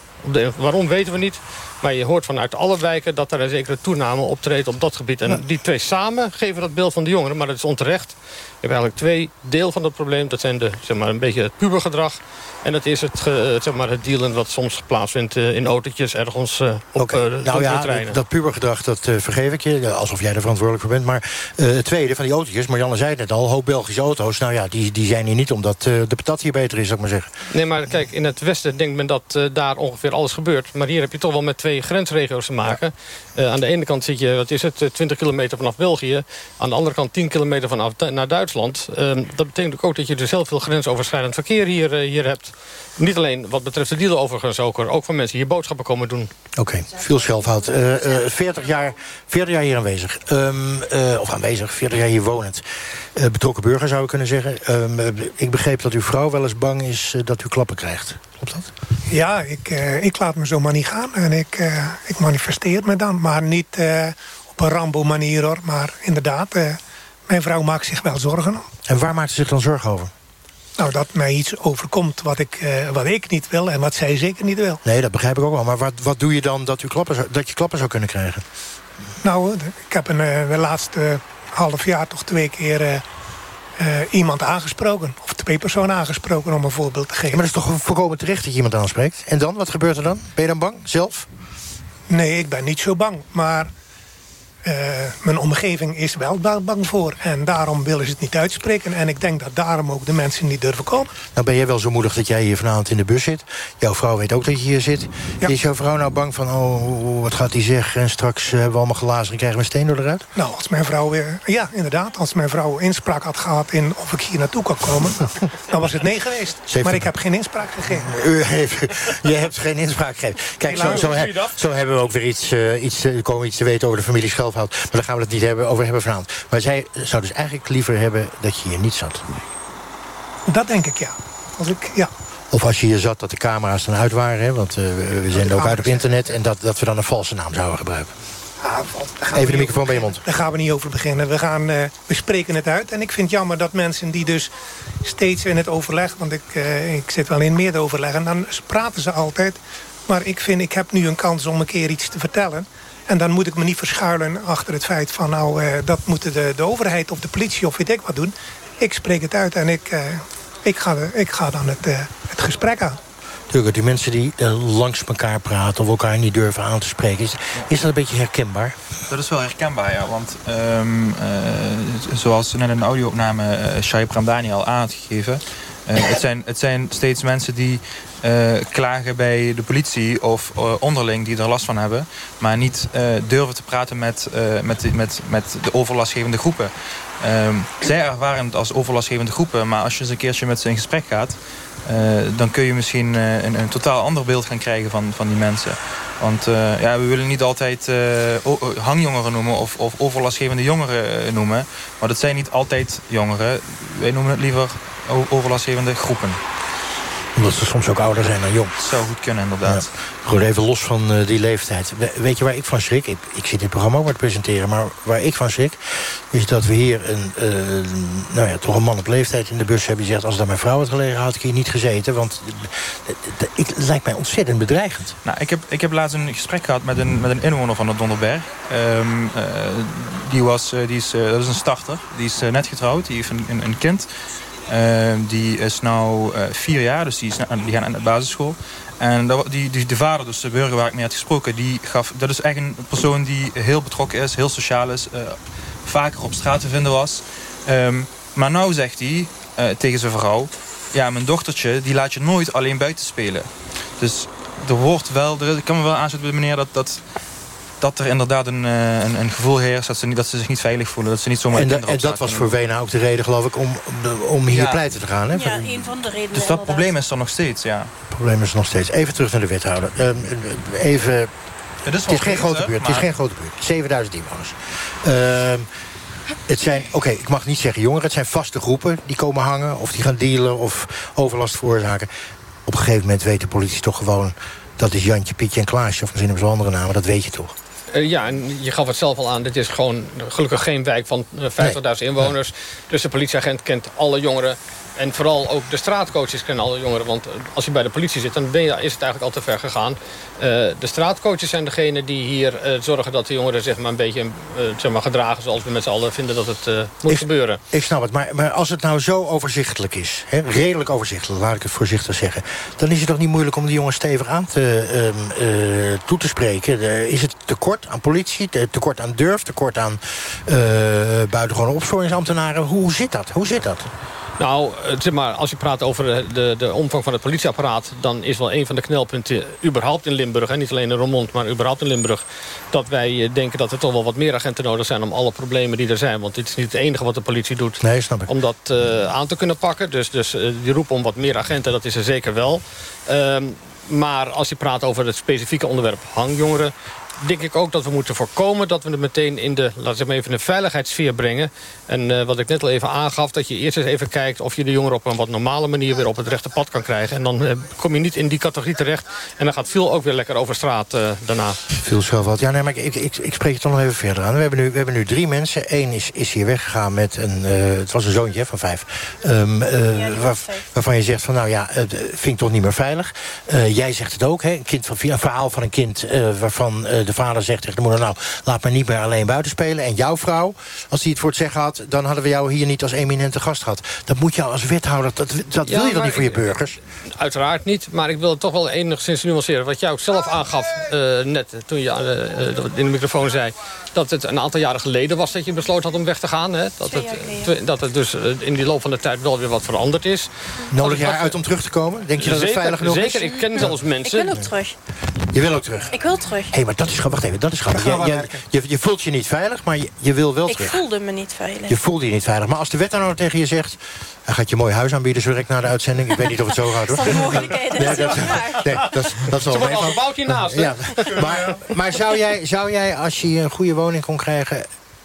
[SPEAKER 25] waarom weten we niet. Maar je hoort vanuit alle wijken dat er een zekere toename optreedt op dat gebied. En die twee samen geven dat beeld van de jongeren. Maar dat is onterecht. Je hebt eigenlijk twee deel van het probleem. Dat zijn de, zeg maar, een beetje het pubergedrag. En dat is het, zeg maar, het dealen wat soms plaatsvindt eh, in autootjes ergens uh, op okay.
[SPEAKER 10] nou ja, treinen. Dat pubergedrag, dat vergeef ik je. Alsof jij er verantwoordelijk voor bent. Maar het tweede van die autootjes, Marianne zei het net al, hoop Belgische auto's. Nou ja, die, die zijn hier niet omdat de patat hier beter is, zou ik maar zeggen.
[SPEAKER 25] Nee, maar kijk, in het westen denkt men dat daar ongeveer alles gebeurt. Maar hier heb je toch wel met twee grensregio's te maken. Eh, aan de ene kant zit je, wat is het, 20 kilometer vanaf België. Aan de andere kant 10 kilometer vanaf naar Duitsland. Ehm, dat betekent ook dat je dus heel veel grensoverschrijdend verkeer hier, hier hebt. Niet alleen wat betreft de dealer overigens ook. Ook van mensen die hier boodschappen komen doen.
[SPEAKER 10] Oké, veel zelfhoud. 40, jaar, 40 jaar hier aanwezig. Um, of aanwezig, 40 jaar hier wonend. betrokken burger zou ik kunnen zeggen. Um, ik begreep dat uw vrouw wel eens bang is dat u klappen krijgt. Klopt dat?
[SPEAKER 18] Ja, ik, uh, ik laat me zomaar niet gaan. En ik, uh, ik manifesteer me dan. Maar niet uh, op een Rambo-manier hoor. Maar inderdaad, mijn vrouw maakt zich wel zorgen.
[SPEAKER 10] En waar maakt ze zich dan zorgen over?
[SPEAKER 18] Nou, dat mij iets overkomt wat ik, wat ik niet wil en wat zij zeker niet wil.
[SPEAKER 10] Nee, dat begrijp ik ook wel. Maar wat, wat doe je dan dat, u klappen, dat je klappen zou kunnen krijgen?
[SPEAKER 18] Nou, ik heb een, de laatste half jaar toch twee keer uh, iemand aangesproken. Of twee personen aangesproken om een voorbeeld te geven.
[SPEAKER 10] maar dat is toch voorkomen terecht dat je iemand aanspreekt? En dan? Wat gebeurt er dan? Ben je dan bang? Zelf?
[SPEAKER 18] Nee, ik ben niet zo bang. Maar mijn omgeving is wel bang voor. En daarom willen ze het niet uitspreken. En ik denk dat daarom ook de mensen niet durven komen.
[SPEAKER 10] Nou ben jij wel zo moedig dat jij hier vanavond in de bus zit. Jouw vrouw weet ook dat je hier zit. Is jouw vrouw nou bang van, oh, wat gaat hij zeggen? En straks hebben we allemaal glazen en krijgen we een steen door eruit?
[SPEAKER 18] Nou, als mijn vrouw weer... Ja, inderdaad. Als mijn vrouw inspraak had gehad in of ik hier naartoe kan komen... dan was het nee geweest. Maar ik heb geen inspraak gegeven.
[SPEAKER 10] U heeft, je hebt geen inspraak gegeven. Kijk, zo, zo, zo, hebben we ook weer iets, uh, iets, komen iets te weten over de familie Schelf maar daar gaan we het niet hebben, over hebben vanavond. Maar zij zou dus eigenlijk liever hebben dat je hier niet zat.
[SPEAKER 18] Dat denk ik, ja. Als ik, ja.
[SPEAKER 10] Of als je hier zat, dat de camera's dan uit waren. Hè, want uh, we zenden ook uit op internet. En dat, dat we dan een valse naam zouden gebruiken.
[SPEAKER 18] Ah,
[SPEAKER 10] Even de microfoon bij je mond.
[SPEAKER 18] Daar gaan we niet over beginnen. We, gaan, uh, we spreken het uit. En ik vind het jammer dat mensen die dus steeds in het overleg... want ik, uh, ik zit wel in meer overleg... en dan praten ze altijd. Maar ik vind, ik heb nu een kans om een keer iets te vertellen... En dan moet ik me niet verschuilen achter het feit van... nou, uh, dat moeten de, de overheid of de politie of weet ik wat doen. Ik spreek het uit en ik, uh, ik, ga, ik ga dan het, uh, het gesprek aan.
[SPEAKER 10] Tuurlijk, die mensen die langs elkaar praten... of elkaar niet durven aan te spreken. Is, is dat een beetje herkenbaar?
[SPEAKER 22] Dat is wel herkenbaar, ja. Want um, zoals net in de audio-opname uh, Shai Pramdani al aangegeven... het, zijn, het zijn steeds mensen die uh, klagen bij de politie of uh, onderling die er last van hebben. Maar niet uh, durven te praten met, met, met, met de overlastgevende groepen. Ehm, zij ervaren het als overlastgevende groepen. Maar als je eens een keertje met ze in gesprek gaat... dan kun je misschien een, een, totaal ander beeld gaan krijgen van, van die mensen. Want ja, we willen niet altijd hangjongeren noemen of, of overlastgevende jongeren noemen. Maar dat zijn niet altijd jongeren. Wij noemen het liever overlastgevende groepen
[SPEAKER 10] omdat ze soms ook ouder zijn dan jong.
[SPEAKER 22] Dat zou goed kunnen, inderdaad.
[SPEAKER 10] Ja. Goed, even los van uh, die leeftijd. weet je waar ik van schrik? Ik, ik zit dit programma ook maar te presenteren. Maar waar ik van schrik, is dat we hier een, uh, nou ja, toch een man op leeftijd in de bus hebben... die zegt, als daar mijn vrouw had gelegen, had ik hier niet gezeten. Want het lijkt mij ontzettend bedreigend.
[SPEAKER 22] Nou, ik heb, ik heb laatst een gesprek gehad met een, met een inwoner van de Donderberg. Um, uh, die was, die is, dat is een starter. Die is net getrouwd, die heeft een, een, een kind... Uh, die is nu uh, vier jaar, dus die, is, die gaan aan de basisschool. En die, die, de vader, dus de burger waar ik mee had gesproken... Die gaf, dat is echt een persoon die heel betrokken is, heel sociaal is... Uh, vaker op straat te vinden was. Um, maar nou zegt hij tegen zijn vrouw... ja, mijn dochtertje, die laat je nooit alleen buiten spelen. Dus er wordt wel... Ik kan me wel aanzetten bij meneer dat... dat dat er inderdaad een, een, een, gevoel heerst dat ze, niet, dat ze zich niet veilig voelen. Dat ze niet zomaar
[SPEAKER 10] en, en dat was voor Wena ook de reden, geloof ik, om, om hier ja. pleiten te gaan. Hè?
[SPEAKER 16] Ja, een van de redenen.
[SPEAKER 22] Dus dat probleem is er nog steeds, ja.
[SPEAKER 10] Het probleem is er nog steeds. Even terug naar de wethouder. Um, even...
[SPEAKER 22] Het is,
[SPEAKER 10] het is geen grote buurt. Het is geen grote buurt. 7000 inwoners. Uh, het zijn, oké, okay, ik mag niet zeggen jongeren. Het zijn vaste groepen die komen hangen. Of die gaan dealen of overlast veroorzaken. Op een gegeven moment weten politici toch gewoon... dat is Jantje, Pietje en Klaasje. Of misschien hebben ze andere namen. Dat weet je toch.
[SPEAKER 25] Uh, ja, en je gaf het zelf al aan. Dit is gewoon gelukkig geen wijk van 50.000 nee. inwoners. Dus de politieagent kent alle jongeren. En vooral ook de straatcoaches kennen alle jongeren. Want als je bij de politie zit, dan ben je, is het eigenlijk al te ver gegaan. Uh, de straatcoaches zijn degene die hier uh, zorgen dat de jongeren zich maar een beetje uh, zeg maar, gedragen... zoals we met z'n allen vinden dat het moet
[SPEAKER 10] ik,
[SPEAKER 25] gebeuren.
[SPEAKER 10] Ik snap het, maar, maar als het nou zo overzichtelijk is... Hè, redelijk overzichtelijk, laat ik het voorzichtig zeggen... dan is het toch niet moeilijk om die jongens stevig aan te, um, toe te spreken. is het tekort aan politie, tekort aan durf, tekort aan buitengewone opsporingsambtenaren? Hoe zit dat? Hoe zit dat?
[SPEAKER 25] Nou, eh, zeg maar, als je praat over eh, de, de omvang van het politieapparaat... dan is wel een van de knelpunten überhaupt in Limburg... en niet alleen in Roermond, maar überhaupt in Limburg... dat wij eh, denken dat er toch wel wat meer agenten nodig zijn... om alle problemen die er zijn. Want dit is niet het enige wat de politie doet
[SPEAKER 10] nee, snap ik.
[SPEAKER 25] om dat uh, aan te kunnen pakken. Dus, dus uh, die roep om wat meer agenten, dat is er zeker wel. Uh, maar als je praat over het specifieke onderwerp hangjongeren denk ik ook dat we moeten voorkomen dat we het meteen in de, we maar even, de veiligheidssfeer brengen. En uh, wat ik net al even aangaf, dat je eerst eens even kijkt of je de jongeren op een wat normale manier weer op het rechte pad kan krijgen. En dan uh, kom je niet in die categorie terecht. En dan gaat veel ook weer lekker over straat uh, daarna.
[SPEAKER 10] Veel zelf wat. Ja, nee, maar ik, ik, ik spreek het dan nog even verder aan. We hebben nu, we hebben nu drie mensen. Eén is, is hier weggegaan met een, het was een zoontje van vijf. Um, waar, waarvan je zegt van nou ja, het vind ik toch niet meer veilig. jij zegt het ook, hè? Een, kind van, een verhaal van een kind waarvan de vader zegt tegen de moeder... nou, laat me niet meer alleen buiten spelen. En jouw vrouw, als die het voor het zeggen had... dan hadden we jou hier niet als eminente gast gehad. Dat moet je als wethouder, dat, dat
[SPEAKER 25] ja,
[SPEAKER 10] wil je dan niet voor je burgers?
[SPEAKER 25] Uiteraard niet, maar ik wil het toch wel enigszins nuanceren. Wat jij ook zelf aangaf uh, net, toen je uh, in de microfoon zei... dat het een aantal jaren geleden was dat je besloten had om weg te gaan. Hè? Dat, het, dat het dus in die loop van de tijd wel weer wat veranderd is.
[SPEAKER 10] Nodig jij uit om terug te komen? Denk je dat het veilig genoeg
[SPEAKER 25] zeker,
[SPEAKER 10] is?
[SPEAKER 25] Zeker, ik ken zelfs mensen...
[SPEAKER 16] Ik wil ook terug.
[SPEAKER 10] Je wil ook terug?
[SPEAKER 16] Ik wil terug.
[SPEAKER 10] Hé, hey, maar dat is grappig. Wacht even, dat is grappig. Je, je, je, je, voelt je niet veilig, maar je, je wil wel
[SPEAKER 16] ik
[SPEAKER 10] terug.
[SPEAKER 16] Ik voelde me niet veilig.
[SPEAKER 10] Je voelde je niet veilig. Maar als de wethouder tegen je zegt... hij gaat je mooi huis aanbieden zo direct na de uitzending. Ik weet niet of het zo gaat, hoor.
[SPEAKER 16] Dat is mogelijkheden.
[SPEAKER 10] Nee, dat, nee, dat, dat is wel
[SPEAKER 25] Ze wordt hiernaast,
[SPEAKER 10] ja, Maar, maar zou, jij, zou jij, als je een goede woning kon krijgen...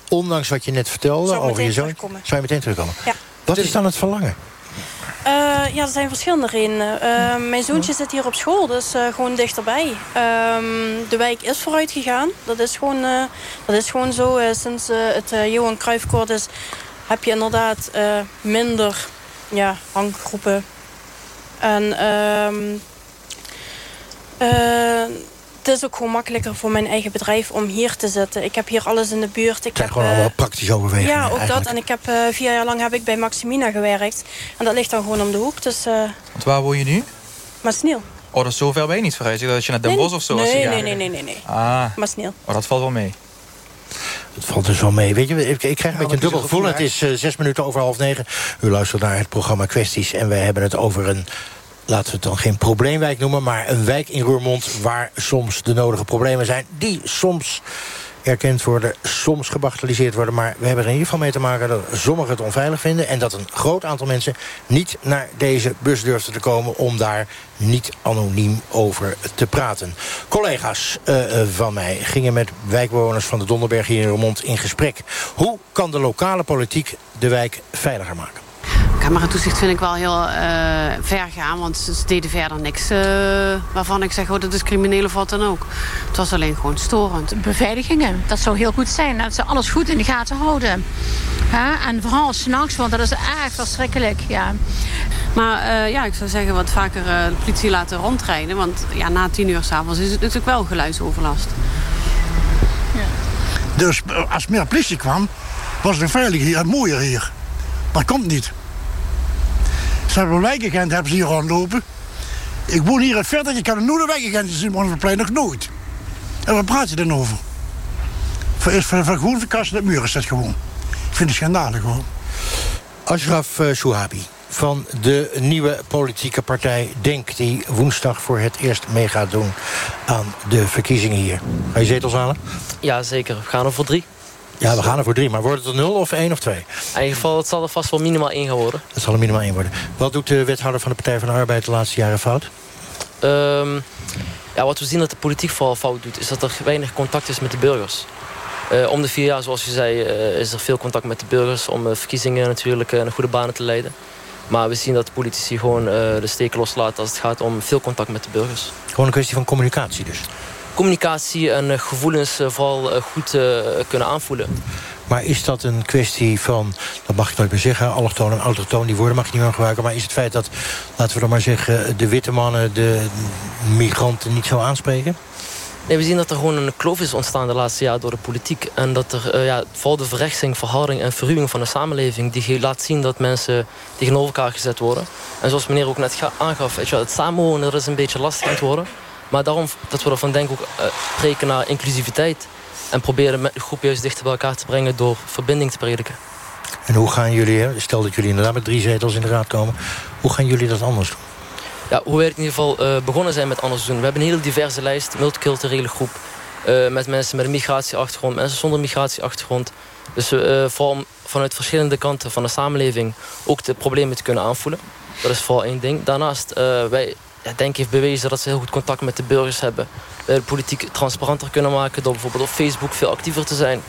[SPEAKER 10] ondanks wat je net vertelde over je zoon...
[SPEAKER 16] Terugkomen.
[SPEAKER 10] Zou je meteen terugkomen?
[SPEAKER 16] Ja.
[SPEAKER 10] Wat is dan het verlangen?
[SPEAKER 16] Uh, ja, er zijn verschillende redenen. Uh, mijn zoontje zit hier op school, dus uh, gewoon dichterbij. Uh, de wijk is vooruit gegaan. Dat is gewoon, dat is gewoon zo. sinds het Johan Cruijffkort is, heb je inderdaad minder ja, hanggroepen. En ehm, het is ook gewoon makkelijker voor mijn eigen bedrijf om hier te zitten. Ik heb hier alles in de buurt. Ik
[SPEAKER 10] het zijn
[SPEAKER 16] heb,
[SPEAKER 10] gewoon
[SPEAKER 16] uh,
[SPEAKER 10] allemaal praktische overwegingen.
[SPEAKER 16] Ja, ook
[SPEAKER 10] eigenlijk.
[SPEAKER 16] dat. En ik heb uh, vier jaar lang heb ik bij Maximina gewerkt. En dat ligt dan gewoon om de hoek. Dus, uh,
[SPEAKER 22] Want waar woon je nu?
[SPEAKER 16] Masniel.
[SPEAKER 22] Oh, dat is zo ver ben je niet verhuisd. Dat je naar Den
[SPEAKER 16] nee,
[SPEAKER 22] Bosch of zo?
[SPEAKER 16] Nee,
[SPEAKER 22] je
[SPEAKER 16] nee, nee, nee, nee, nee.
[SPEAKER 22] Ah.
[SPEAKER 16] Masniel.
[SPEAKER 22] Oh, dat valt wel mee.
[SPEAKER 10] Het valt dus wel mee. Weet je, ik, ik krijg een beetje een dubbel gevoel. Het is uh, zes minuten over half negen. U luistert naar het programma Kwesties. En wij hebben het over een laten we het dan geen probleemwijk noemen... maar een wijk in Roermond waar soms de nodige problemen zijn... die soms erkend worden, soms gebagatelliseerd worden... maar we hebben er in ieder geval mee te maken dat sommigen het onveilig vinden... en dat een groot aantal mensen niet naar deze bus durfden te komen... om daar niet anoniem over te praten. Collega's uh, van mij gingen met wijkbewoners van de Donderberg hier in Roermond in gesprek. Hoe kan de lokale politiek de wijk veiliger maken?
[SPEAKER 12] Cameratoezicht vind ik wel heel uh, ver gaan, want ze deden verder niks uh, waarvan ik zeg, oh, dat is crimineel of wat dan ook. Het was alleen gewoon storend.
[SPEAKER 15] Beveiligingen, dat zou heel goed zijn. Dat ze alles goed in de gaten houden. Ja, en vooral s'nachts, want dat is echt verschrikkelijk. Ja.
[SPEAKER 12] Maar uh, ja, ik zou zeggen wat vaker de politie laten rondrijden. Want ja, na tien uur s'avonds is het natuurlijk wel geluidsoverlast.
[SPEAKER 11] Ja. Dus als meer politie kwam, was het veiliger hier en mooier hier. Maar komt niet. Ze hebben een wijkagent hebben ze hier rondlopen. Ik woon hier in verder, je kan een nieuwe wijkagent zien, maar plein nog nooit. En waar praat je dan over? Van, van, van gewoon verkassen de muur is dat gewoon. Ik vind het schandalig gewoon.
[SPEAKER 10] Ashraf uh, Souhabi van de nieuwe politieke partij DENK... die woensdag voor het eerst mee gaat doen aan de verkiezingen hier. Ga je zetels halen?
[SPEAKER 26] Ja, zeker. We gaan er voor drie.
[SPEAKER 10] Ja, we gaan er voor drie. Maar wordt het er nul of één of twee?
[SPEAKER 26] In ieder geval, het zal er vast wel minimaal één gaan worden.
[SPEAKER 10] Het zal er minimaal één worden. Wat doet de wethouder van de Partij van de Arbeid de laatste jaren fout?
[SPEAKER 26] Um, ja, wat we zien dat de politiek vooral fout doet... is dat er weinig contact is met de burgers. Uh, om de vier jaar, zoals je zei, uh, is er veel contact met de burgers... om uh, verkiezingen natuurlijk een goede banen te leiden. Maar we zien dat de politici gewoon de steken loslaten... als het gaat om veel contact met de burgers.
[SPEAKER 10] Gewoon een kwestie van communicatie dus?
[SPEAKER 26] Communicatie en gevoelens vooral goed kunnen aanvoelen.
[SPEAKER 10] Maar is dat een kwestie van, dat mag ik nooit meer zeggen... allochtoon en autochtoon, die woorden mag je niet meer gebruiken... maar is het feit dat, laten we dan maar zeggen... de witte mannen de migranten niet zo aanspreken?
[SPEAKER 26] Nee, we zien dat er gewoon een kloof is ontstaan de laatste jaren door de politiek. En dat er uh, ja, vooral de verrechtsing, verharding en verruwing van de samenleving... die laat zien dat mensen tegenover elkaar gezet worden. En zoals meneer ook net aangaf, het samenwonen dat is een beetje lastig aan het worden. Maar daarom dat we ervan denken ook uh, spreken naar inclusiviteit. En proberen met de groep juist dichter bij elkaar te brengen door verbinding te prediken.
[SPEAKER 10] En hoe gaan jullie, stel dat jullie inderdaad met drie zetels in de raad komen... hoe gaan jullie dat anders doen?
[SPEAKER 26] Ja, hoe wij in ieder geval eh, begonnen zijn met anders doen. We hebben een hele diverse lijst, multiculturele groep. eh, met mensen met een migratieachtergrond, mensen zonder migratieachtergrond. Dus uh, vooral vanuit verschillende kanten van de samenleving ook de problemen te kunnen aanvoelen. Dat is vooral één ding. Daarnaast, wij ja, Denk heeft bewezen dat ze heel goed contact met de burgers hebben. Wij de politiek transparanter kunnen maken door bijvoorbeeld op Facebook veel actiever te zijn.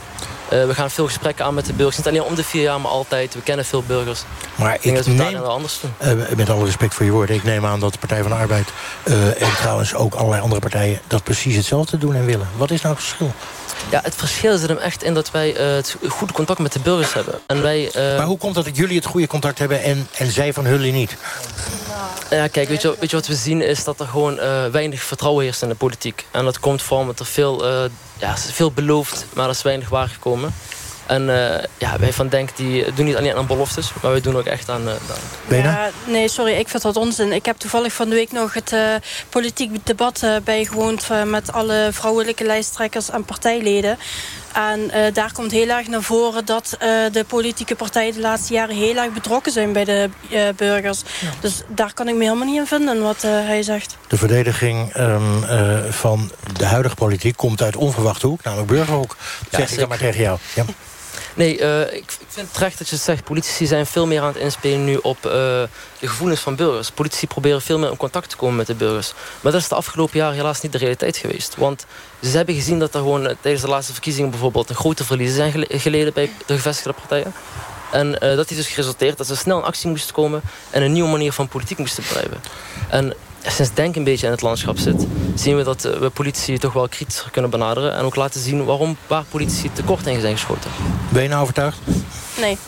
[SPEAKER 26] Uh, we gaan veel gesprekken aan met de burgers. Niet alleen om de vier jaar, maar altijd. We kennen veel burgers.
[SPEAKER 10] Maar ik,
[SPEAKER 26] ik
[SPEAKER 10] neem,
[SPEAKER 26] anders doen.
[SPEAKER 10] Uh, met alle respect voor je woorden... ik neem aan dat de Partij van de Arbeid... Uh, en trouwens ook allerlei andere partijen... dat precies hetzelfde doen en willen. Wat is nou het verschil?
[SPEAKER 26] Ja, het verschil zit hem echt in dat wij het goede contact met de burgers hebben. En wij,
[SPEAKER 10] maar hoe komt het dat jullie het goede contact hebben... en, en zij van jullie niet?
[SPEAKER 26] Ja, kijk, weet je, weet je wat we zien is dat er gewoon weinig vertrouwen heerst in de politiek. En dat komt vooral omdat er veel, ja, veel beloofd, maar er is weinig waargekomen. En uh, ja, wij van Denk die doen niet alleen aan beloftes, maar wij doen ook echt aan... Uh,
[SPEAKER 16] ja, nee, sorry, ik vind dat onzin. Ik heb toevallig van de week nog het uh, politiek debat bijgewoond... met alle vrouwelijke lijsttrekkers en partijleden. En daar komt heel erg naar voren dat de politieke partijen... de laatste jaren heel erg betrokken zijn bij de burgers. Ja. Dus daar kan ik me helemaal niet in vinden, wat hij zegt.
[SPEAKER 10] De verdediging um, van de huidige politiek komt uit onverwachte hoek, namelijk burgerhoek. Dat zeg ik dan maar tegen jou. Ja.
[SPEAKER 26] Nee, uh, ik, ik vind terecht dat je het zegt. Politici zijn veel meer aan het inspelen nu op uh, de gevoelens van burgers. Politici proberen veel meer in contact te komen met de burgers. Maar dat is de afgelopen jaren helaas niet de realiteit geweest. Want ze hebben gezien dat er gewoon uh, tijdens de laatste verkiezingen bijvoorbeeld... een grote verliezen zijn geleden bij de gevestigde partijen. En dat heeft dus geresulteerd dat ze snel in actie moesten komen... en een nieuwe manier van politiek moesten bedrijven. En sinds Denk een beetje in het landschap zit... zien we dat we politici toch wel kritischer kunnen benaderen... en ook laten zien waarom waar politici tekort in zijn geschoten.
[SPEAKER 10] Ben je nou overtuigd?
[SPEAKER 16] Nee.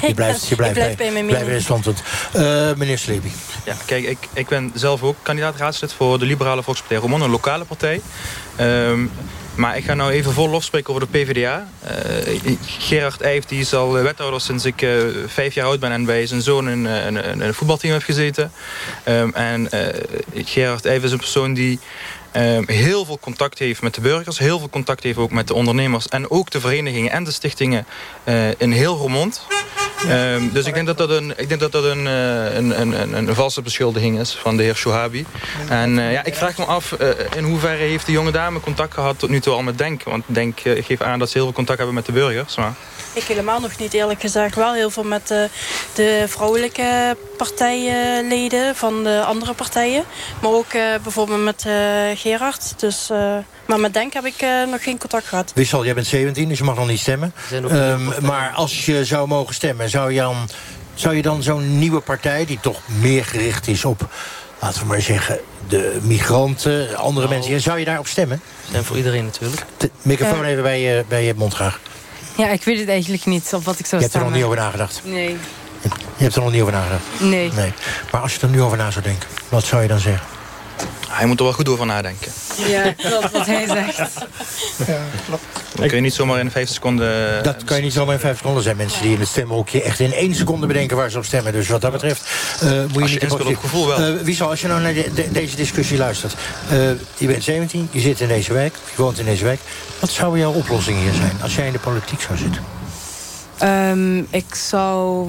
[SPEAKER 10] Je blijft, je blijft,
[SPEAKER 16] ik blijf bij, bij mijn
[SPEAKER 10] blijf in standpunt. Uh, meneer Sleepy.
[SPEAKER 22] Ja, kijk, ik, ik ben zelf ook kandidaat raadslid voor de Liberale Volkspartij Roermond, een lokale partij. Um, maar ik ga nou even vol lof spreken over de PvdA. Uh, Gerard Eijf die is al wethouder sinds ik uh, vijf jaar oud ben... en bij zijn zoon in een, een, voetbalteam heeft gezeten. Um, en Gerard Eijf is een persoon die... Um, heel veel contact heeft met de burgers. Heel veel contact heeft ook met de ondernemers. En ook de verenigingen en de stichtingen in heel Roermond. Um, dus ik denk dat dat een, ik denk dat dat een, een, een, een, valse beschuldiging is van de heer Shouhabi. En uh, ja, ik vraag me af uh, in hoeverre heeft de jonge dame contact gehad tot nu toe al met Denk. Want Denk uh, geeft aan dat ze heel veel contact hebben met de burgers. Maar...
[SPEAKER 16] Ik helemaal nog niet eerlijk gezegd. Wel heel veel met de, de vrouwelijke partijleden van de andere partijen. Maar ook bijvoorbeeld met Gerard. Dus... Maar met Denk heb ik uh, nog geen contact gehad.
[SPEAKER 10] Wissel, jij bent 17, dus je mag nog niet stemmen. Um, maar als je zou mogen stemmen, zou je dan, zou je dan zo'n nieuwe partij... die toch meer gericht is op, laten we maar zeggen... de migranten, andere nou, mensen... zou je daarop stemmen?
[SPEAKER 26] En voor iedereen natuurlijk.
[SPEAKER 10] De microfoon even bij je, bij je mond graag.
[SPEAKER 17] Ja, ik weet het eigenlijk niet, op wat ik zou
[SPEAKER 10] Je hebt er nog niet over nagedacht?
[SPEAKER 17] Nee.
[SPEAKER 10] Je hebt er nog niet over nagedacht?
[SPEAKER 17] Nee.
[SPEAKER 10] nee. Maar als je er nu over na zou denken, wat zou je dan zeggen?
[SPEAKER 22] Hij moet er wel goed over nadenken.
[SPEAKER 17] Ja, klopt wat hij zegt.
[SPEAKER 22] Ja, klopt. Dan kun je niet zomaar in 5 seconden...
[SPEAKER 10] Dat kan je niet zomaar in 5 seconden zijn. Mensen die in het stemhokje echt in één seconde bedenken waar ze op stemmen. Dus wat dat betreft uh, moet je
[SPEAKER 22] als
[SPEAKER 10] niet...
[SPEAKER 22] Je op gevoel wel.
[SPEAKER 10] Uh, Wiesel, als je nou naar de, de, deze discussie luistert. Uh, je bent 17, je zit in deze wijk, je woont in deze wijk. Wat zou jouw oplossing hier zijn als jij in de politiek zou zitten?
[SPEAKER 17] Um, ik zou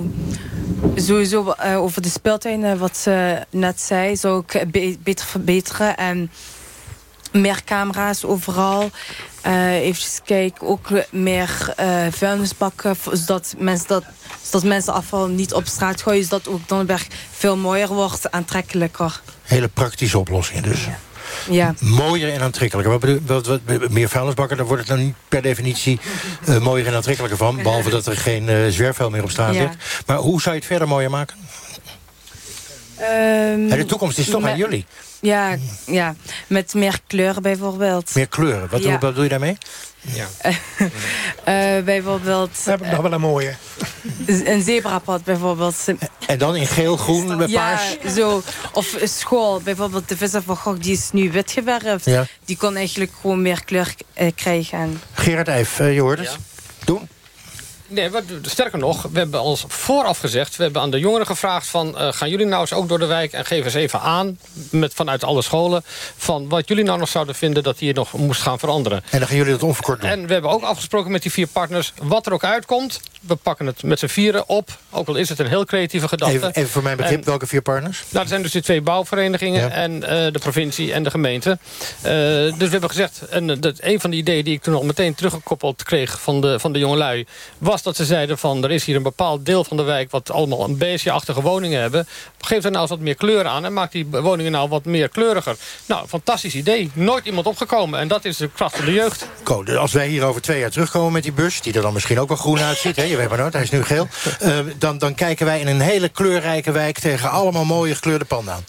[SPEAKER 17] sowieso uh, over de speeltuinen, wat ze net zei, zou ik be beter verbeteren. En meer camera's overal. Uh, even kijken, ook meer uh, vuilnisbakken, zodat mensen, dat, zodat mensen afval niet op straat gooien. Zodat ook Donnenberg veel mooier wordt, aantrekkelijker.
[SPEAKER 10] Hele praktische oplossingen dus.
[SPEAKER 17] Ja. Ja.
[SPEAKER 10] Mooier en aantrekkelijker. Wat, wat, wat, meer vuilnisbakken, daar wordt het dan niet per definitie uh, mooier en aantrekkelijker van. Behalve dat er geen uh, zwerfvuil meer op straat
[SPEAKER 17] Ja.
[SPEAKER 10] ligt. Maar hoe zou je het verder mooier maken?
[SPEAKER 17] Um,
[SPEAKER 10] Ja, de toekomst is toch aan jullie.
[SPEAKER 17] Ja, ja, met meer kleuren bijvoorbeeld.
[SPEAKER 10] Meer kleuren. Wat,
[SPEAKER 17] Ja.
[SPEAKER 10] wat bedoel je daarmee?
[SPEAKER 17] Eh, bijvoorbeeld...
[SPEAKER 18] heb ik nog wel een mooie.
[SPEAKER 17] Een zebrapad bijvoorbeeld.
[SPEAKER 10] En dan in geel, groen, met
[SPEAKER 17] ja,
[SPEAKER 10] paars?
[SPEAKER 17] zo. Of school, bijvoorbeeld de visser van Gogh, die is nu wit geverfd.
[SPEAKER 10] Ja.
[SPEAKER 17] Die kon eigenlijk gewoon meer kleur eh, krijgen.
[SPEAKER 10] Gerard Eijf, eh, je hoort het.
[SPEAKER 25] Nee, wat, sterker nog, we hebben ons vooraf gezegd... we hebben aan de jongeren gevraagd van... Uh, gaan jullie nou eens ook door de wijk en geven eens even aan... Met, vanuit alle scholen... van wat jullie nou nog zouden vinden dat hier nog moest gaan veranderen.
[SPEAKER 10] En dan gaan jullie dat onverkort doen?
[SPEAKER 25] En we hebben ook afgesproken met die vier partners... wat er ook uitkomt, we pakken het met z'n vieren op. Ook al is het een heel creatieve gedachte.
[SPEAKER 10] Even, even voor mijn begrip, en, welke vier partners?
[SPEAKER 25] Nou, er zijn dus die twee bouwverenigingen... Ja. en uh, de provincie en de gemeente. Uh, dus we hebben gezegd... en dat, een van de ideeën die ik toen al meteen teruggekoppeld kreeg... van de, van de jongelui... was dat ze zeiden van... er is hier een bepaald deel van de wijk... wat allemaal een beestje-achtige woningen hebben. Geef er nou eens wat meer kleur aan... en maak die woningen nou wat meer kleuriger. Nou, fantastisch idee. Nooit iemand opgekomen. En dat is de kracht van de jeugd.
[SPEAKER 10] Ko, als wij hier over twee jaar terugkomen met die bus... die er dan misschien ook wel groen uitziet... Hè, je weet maar nooit, hij is nu geel... Uh, dan, dan kijken wij in een hele kleurrijke wijk... tegen allemaal mooie gekleurde panden aan.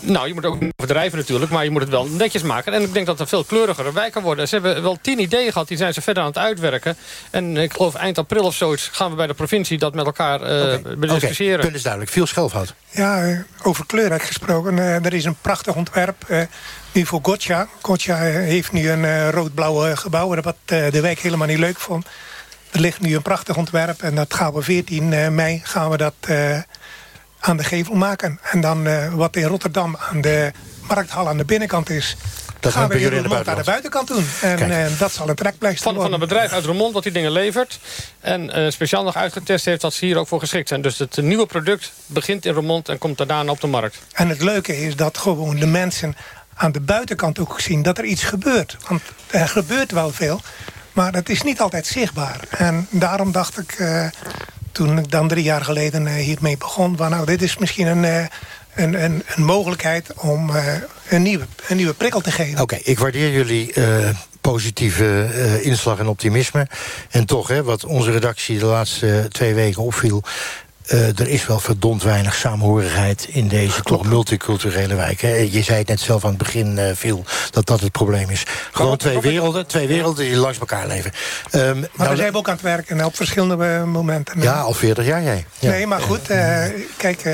[SPEAKER 25] Nou, je moet ook niet overdrijven natuurlijk, maar je moet het wel netjes maken. En ik denk dat er veel kleurigere wijken worden. Ze hebben wel tien ideeën gehad, die zijn ze verder aan het uitwerken. En ik geloof eind april of zoiets gaan we bij de provincie dat met elkaar uh, okay. bediscussiëren.
[SPEAKER 10] Okay. punt is duidelijk. Veel Schelfhout.
[SPEAKER 18] Ja, uh, over kleurrijk gesproken. Uh, er is een prachtig ontwerp nu voor Gotcha. Gotcha heeft nu een rood-blauw gebouw, wat de wijk helemaal niet leuk vond. Er ligt nu een prachtig ontwerp en dat gaan we 14 mei gaan we dat aan de gevel maken. En dan uh, wat in Rotterdam aan de markthal aan de binnenkant is... Dat gaan we jullie aan de, aan de buitenkant doen. En uh, dat zal een trekpleister
[SPEAKER 25] van,
[SPEAKER 18] worden.
[SPEAKER 25] Van een bedrijf uit Roermond wat die dingen levert. En uh, speciaal nog uitgetest heeft dat ze hier ook voor geschikt zijn. Dus het nieuwe product begint in Roermond en komt daarna op de markt.
[SPEAKER 18] En het leuke is dat gewoon de mensen aan de buitenkant ook zien dat er iets gebeurt. Want er gebeurt wel veel, maar het is niet altijd zichtbaar. En daarom dacht ik, uh, toen ik dan drie jaar geleden hiermee begon... Van, nou, dit is misschien een, een, een, een mogelijkheid om een, nieuwe, een nieuwe prikkel te geven.
[SPEAKER 10] Oké, ik waardeer jullie positieve inslag en optimisme. En toch, hè, wat onze redactie de laatste twee weken opviel... Uh, er is wel verdomd weinig saamhorigheid in deze toch multiculturele wijk. Hè? Je zei het net zelf aan het begin, uh, Phil, dat dat het probleem is. Gewoon twee werelden, twee werelden die langs elkaar leven. Um,
[SPEAKER 18] maar nou, we zijn ook aan het werken op verschillende momenten.
[SPEAKER 10] Ja, al 40 jaar jij. Ja.
[SPEAKER 18] Nee, maar goed, uh, kijk...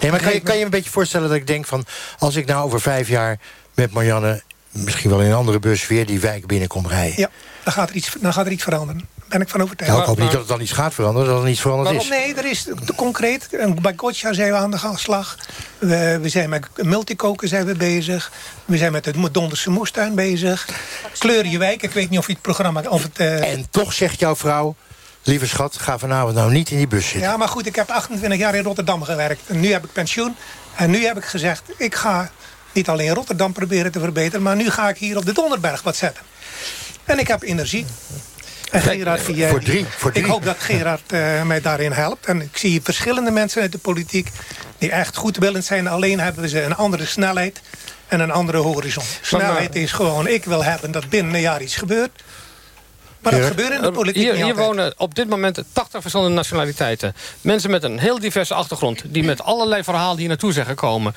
[SPEAKER 10] nee, maar kan je, kan je een beetje voorstellen dat ik denk van... als ik nou over vijf jaar met Marianne... misschien wel in een andere bus weer die wijk binnenkom rijden...
[SPEAKER 18] Ja, dan gaat er iets, dan gaat er iets veranderen ben ik van overtuigd.
[SPEAKER 10] Nou, ik hoop niet dat het dan iets gaat veranderen, dat er iets veranderd is.
[SPEAKER 18] Nee, er is concreet. Bij Gotcha zijn we aan de slag. We, we zijn met multikoken zijn we bezig. We zijn met het Donderse moestuin bezig. Kleuren je wijk. Ik weet niet of je het programma... Of het, uh...
[SPEAKER 10] En toch zegt jouw vrouw... Lieve schat, ga vanavond nou niet in die bus zitten.
[SPEAKER 18] Ja, maar goed, ik heb 28 jaar in Rotterdam gewerkt. En nu heb ik pensioen. En nu heb ik gezegd, ik ga niet alleen Rotterdam proberen te verbeteren... maar nu ga ik hier op de Donderberg wat zetten. En ik heb energie. En Gerard, die,
[SPEAKER 10] voor drie, voor drie.
[SPEAKER 18] Ik hoop dat Gerard uh, mij daarin helpt. En ik zie verschillende mensen uit de politiek... die echt goedwillend zijn. Alleen hebben ze een andere snelheid en een andere horizon. Snelheid is gewoon, ik wil hebben dat binnen een jaar iets gebeurt. Maar dat gebeurt in de politiek
[SPEAKER 25] hier, hier wonen op dit moment 80 verschillende nationaliteiten. Mensen met een heel diverse achtergrond. Die met allerlei verhalen hier naartoe zijn gekomen.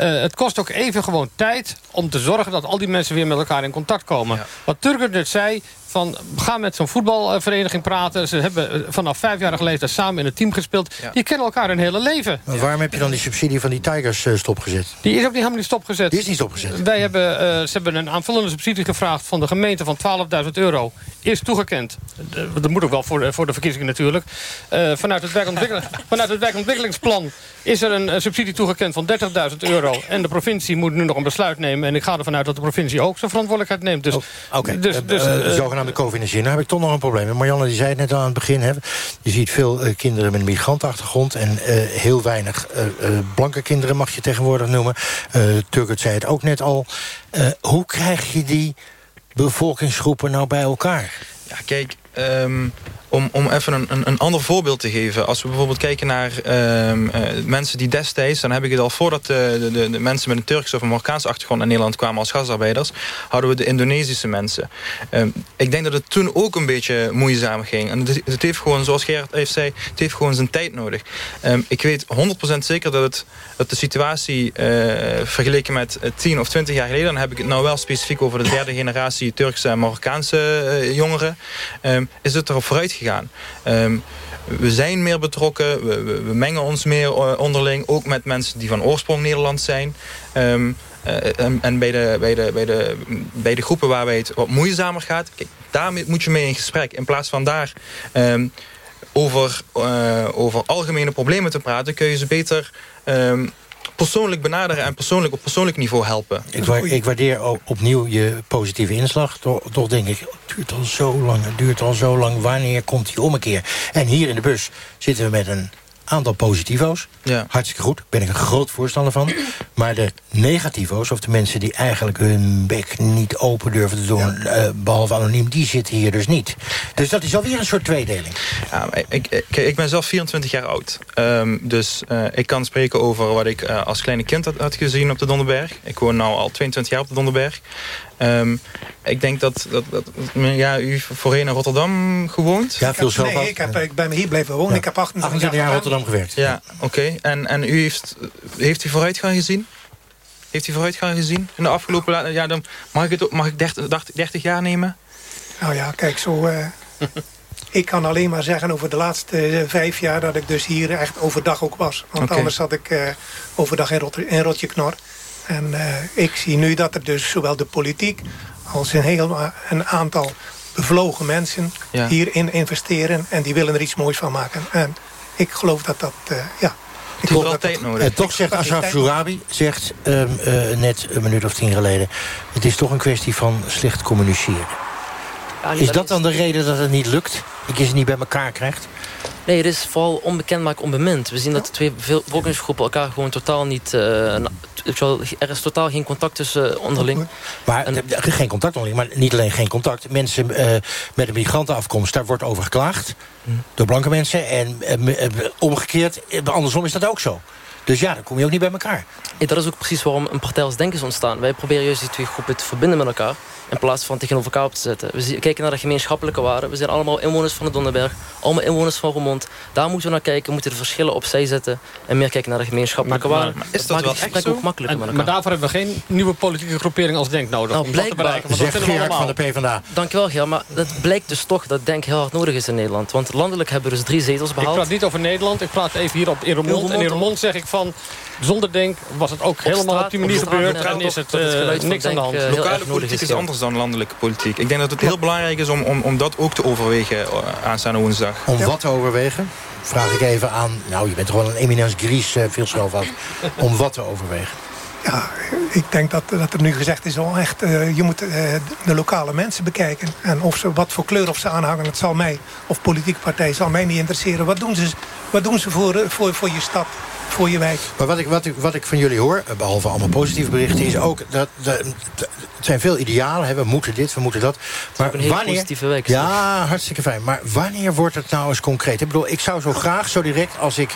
[SPEAKER 25] Uh, het kost ook even gewoon tijd om te zorgen dat al die mensen weer met elkaar in contact komen. Ja. Wat Turker net zei, van ga met zo'n voetbalvereniging praten. Ze hebben eh, vanaf vijf jaar geleden samen in het team gespeeld. Ja. Die kennen elkaar hun hele leven.
[SPEAKER 10] Maar waarom heb je dan die subsidie van die Tigers uh, stopgezet?
[SPEAKER 25] Die is ook niet helemaal niet stopgezet.
[SPEAKER 10] Die is niet stopgezet?
[SPEAKER 25] Wij hebben, uh, ze hebben een aanvullende subsidie gevraagd van de gemeente van 12.000 euro. Is toegekend. Dat moet ook wel voor de, voor de verkiezingen natuurlijk. Uh, vanuit, het vanuit het werkontwikkelingsplan is er een subsidie toegekend van 30.000 euro. En de provincie moet nu nog een besluit nemen. En ik ga ervan uit dat de provincie ook zijn verantwoordelijkheid neemt. Dus,
[SPEAKER 10] oh, okay. dus, dus, zogenaamde COVID-19. Nou heb ik toch nog een probleem. Marianne die zei het net al aan het begin. Hè. Je ziet veel uh, kinderen met een migrantachtergrond. En uh, heel weinig uh, blanke kinderen mag je tegenwoordig noemen. Turkert zei het ook net al. hoe krijg je die bevolkingsgroepen nou bij elkaar?
[SPEAKER 22] Ja, kijk... Um om, om even een, een, ander voorbeeld te geven. Als we bijvoorbeeld kijken naar uh, mensen die destijds... dan heb ik het al voordat de, de, de mensen met een Turkse of een Marokkaanse achtergrond... naar Nederland kwamen als gastarbeiders... hadden we de Indonesische mensen. Um, ik denk dat het toen ook een beetje moeizaam ging. En het, het heeft gewoon, zoals Gerard heeft zei... het heeft gewoon zijn tijd nodig. Um, ik weet 100% zeker dat, het, de situatie... Uh, vergeleken met 10 of 20 jaar geleden... dan heb ik het nou wel specifiek over de derde generatie... Turkse en Marokkaanse jongeren... is het erop vooruit gegaan Um, we zijn meer betrokken, we, we, mengen ons meer uh, onderling. Ook met mensen die van oorsprong Nederlands zijn. Um, uh, en, bij, de, bij, de, bij, de, bij de groepen waar wij het wat moeizamer gaat... Kijk, Daar moet je mee in gesprek. In plaats van daar ehm, over, eh, over algemene problemen te praten... kun je ze beter ehm, persoonlijk benaderen en persoonlijk op persoonlijk niveau helpen.
[SPEAKER 10] Ik, wa ik waardeer ook opnieuw je positieve inslag. Toch, toch denk ik, het duurt al zo lang, het duurt al zo lang. Wanneer komt die ommekeer? En hier in de bus zitten we met een aantal positivo's.
[SPEAKER 22] Ja.
[SPEAKER 10] Hartstikke goed, ben ik een groot voorstander van. Maar de negativo's, of de mensen die eigenlijk hun bek niet open durven te doen... eh, behalve anoniem, die zitten hier dus niet. Dus dat is alweer een soort tweedeling.
[SPEAKER 22] Ja, ik, ik, ben zelf 24 jaar oud. Ehm, dus eh, ik kan spreken over wat ik eh, als kleine kind had, had gezien op de Donderberg. Ik woon nu al 22 jaar op de Donderberg. Ehm, ik denk dat, dat, dat ja, u voorheen in Rotterdam gewoond.
[SPEAKER 10] Ja, veel zelf
[SPEAKER 18] Nee, ik, heb, ik ben hier blijven wonen. Ik heb 28,
[SPEAKER 10] 28 jaar in Rotterdam gewerkt.
[SPEAKER 22] Ja, oké. En, en u heeft, heeft u vooruitgang gezien? Heeft u vooruitgang gezien in de afgelopen... Ja, dan mag ik, het, mag ik 30, 30 jaar nemen?
[SPEAKER 18] Nou ja, kijk, zo... eh, ik kan alleen maar zeggen over de laatste eh, vijf jaar... dat ik dus hier echt overdag ook was. Want anders zat ik eh, overdag in, Rot in Rotje Knor. En eh, ik zie nu dat er dus zowel de politiek... als een heel eh, een aantal bevlogen mensen
[SPEAKER 22] Ja.
[SPEAKER 18] hierin investeren... en die willen er iets moois van maken. En ik geloof dat dat... eh, ja, ik
[SPEAKER 22] heeft
[SPEAKER 18] geloof
[SPEAKER 22] wel
[SPEAKER 18] dat
[SPEAKER 22] tijd nodig.
[SPEAKER 10] Eh, toch zegt Ashraf
[SPEAKER 18] tijd
[SPEAKER 10] Sourabi, zegt ehm, eh, net een minuut of tien geleden... het is toch een kwestie van slecht communiceren. Is dat dan de reden dat het niet lukt? Dat je ze niet bij elkaar krijgt?
[SPEAKER 26] Nee, het is vooral onbekend maken onbemind. We zien dat de twee bevolkingsgroepen elkaar gewoon totaal niet... eh, er is totaal geen contact tussen eh, onderling.
[SPEAKER 10] Maar geen contact onderling, maar niet alleen geen contact. Mensen eh, met een migrantenafkomst, daar wordt over geklaagd. Door blanke mensen. En omgekeerd, andersom is dat ook zo. Dus ja, dan kom je ook niet bij elkaar.
[SPEAKER 26] Dat is ook precies waarom een partij als Denk is ontstaan. Wij proberen juist die twee groepen te verbinden met elkaar... in plaats van tegenover elkaar op te zetten. We kijken naar de gemeenschappelijke waarden. We zijn allemaal inwoners van de Donderberg. Allemaal inwoners van Roermond. Daar moeten we naar kijken. We moeten de verschillen opzij zetten. En meer kijken naar de gemeenschappelijke
[SPEAKER 25] Maar-
[SPEAKER 26] waarden.
[SPEAKER 25] maar-
[SPEAKER 26] dat maakt het gesprek ook makkelijker met
[SPEAKER 25] En-
[SPEAKER 26] elkaar.
[SPEAKER 25] maar daarvoor hebben we geen nieuwe politieke groepering als Denk nodig.
[SPEAKER 26] Nou,
[SPEAKER 25] om dat te bereiken. Want dat
[SPEAKER 10] Zegt Gerard van de PvdA.
[SPEAKER 26] Dankjewel, Ger. Maar dat blijkt dus toch dat Denk heel hard nodig is in Nederland. Want landelijk hebben we dus drie zetels
[SPEAKER 25] Ik
[SPEAKER 26] behaald.
[SPEAKER 25] praat niet over Nederland. Ik praat even hier op in Roermond. En in. Roermond zeg ik van... Zonder Denk was het ook helemaal
[SPEAKER 26] straat-
[SPEAKER 25] op die manier gebeurd. En is het eh, niks aan de hand.
[SPEAKER 26] eh,
[SPEAKER 22] Lokale politiek
[SPEAKER 26] is,
[SPEAKER 22] anders dan landelijke politiek. Ik denk dat het heel belangrijk is om, om, om dat ook te overwegen eh, aanstaande woensdag.
[SPEAKER 10] Om wat te overwegen? Vraag ik even aan... Nou, je bent toch wel een eminence gries, eh, veel af. Om wat te overwegen?
[SPEAKER 18] Ja, ik denk dat, dat er nu gezegd is wel echt... eh, je moet eh, de lokale mensen bekijken. En of ze, wat voor kleur of ze aanhangen, het zal mij... of politieke partij zal mij niet interesseren. Wat doen ze, wat doen ze voor, eh, voor, voor je stad, voor je wijk?
[SPEAKER 10] Maar wat ik, wat, ik, wat ik van jullie hoor, eh, behalve allemaal positieve berichten... is ook dat, dat het zijn veel idealen. Hè. We moeten dit, we moeten dat. Maar
[SPEAKER 26] een
[SPEAKER 10] wanneer,
[SPEAKER 26] positieve
[SPEAKER 10] Ja, hartstikke fijn. Maar wanneer wordt het nou eens concreet? Ik bedoel, ik zou zo graag, zo direct als ik...